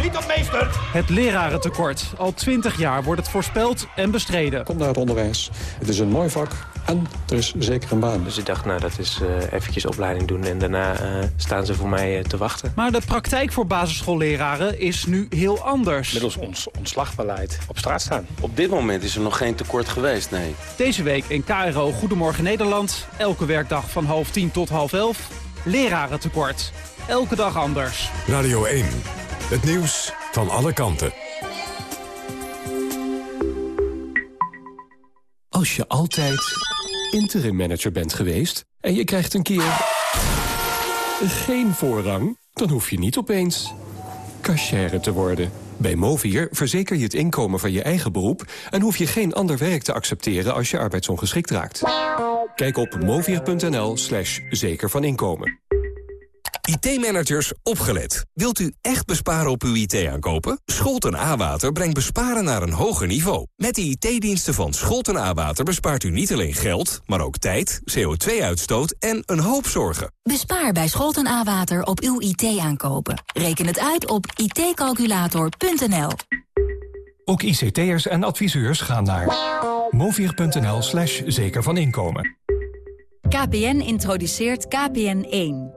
Niet op meester! Het lerarentekort. Al twintig jaar wordt het voorspeld en bestreden. Kom naar het onderwijs. Het is een mooi vak en er is zeker een baan. Dus ik dacht, nou, dat is eh eventjes opleiding doen en daarna eh, staan ze voor mij eh, te wachten. Maar de praktijk voor basisschoolleraren is nu heel anders. Middels ons ontslagbeleid op straat staan. Op dit moment is er nog geen tekort geweest, nee. Deze week in KRO Goedemorgen Nederland. Elke werkdag van half tien tot half elf. Lerarentekort. Elke dag anders. Radio 1. Het nieuws van alle kanten. Als je altijd interim manager bent geweest en je krijgt een keer geen voorrang, dan hoef je niet opeens cashier te worden. Bij Movier verzeker je het inkomen van je eigen beroep... en hoef je geen ander werk te accepteren als je arbeidsongeschikt raakt. Kijk op movier.nl slash zeker van inkomen. IT-managers, opgelet. Wilt u echt besparen op uw IT-aankopen? Scholten A-Water brengt besparen naar een hoger niveau. Met de IT-diensten van Scholten A-Water bespaart u niet alleen geld... maar ook tijd, CO2-uitstoot en een hoop zorgen. Bespaar bij Scholten A-Water op uw IT-aankopen. Reken het uit op itcalculator.nl. Ook ICT'ers en adviseurs gaan naar movier.nl slash zeker van inkomen. KPN introduceert KPN1.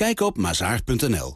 Kijk op mazaar.nl.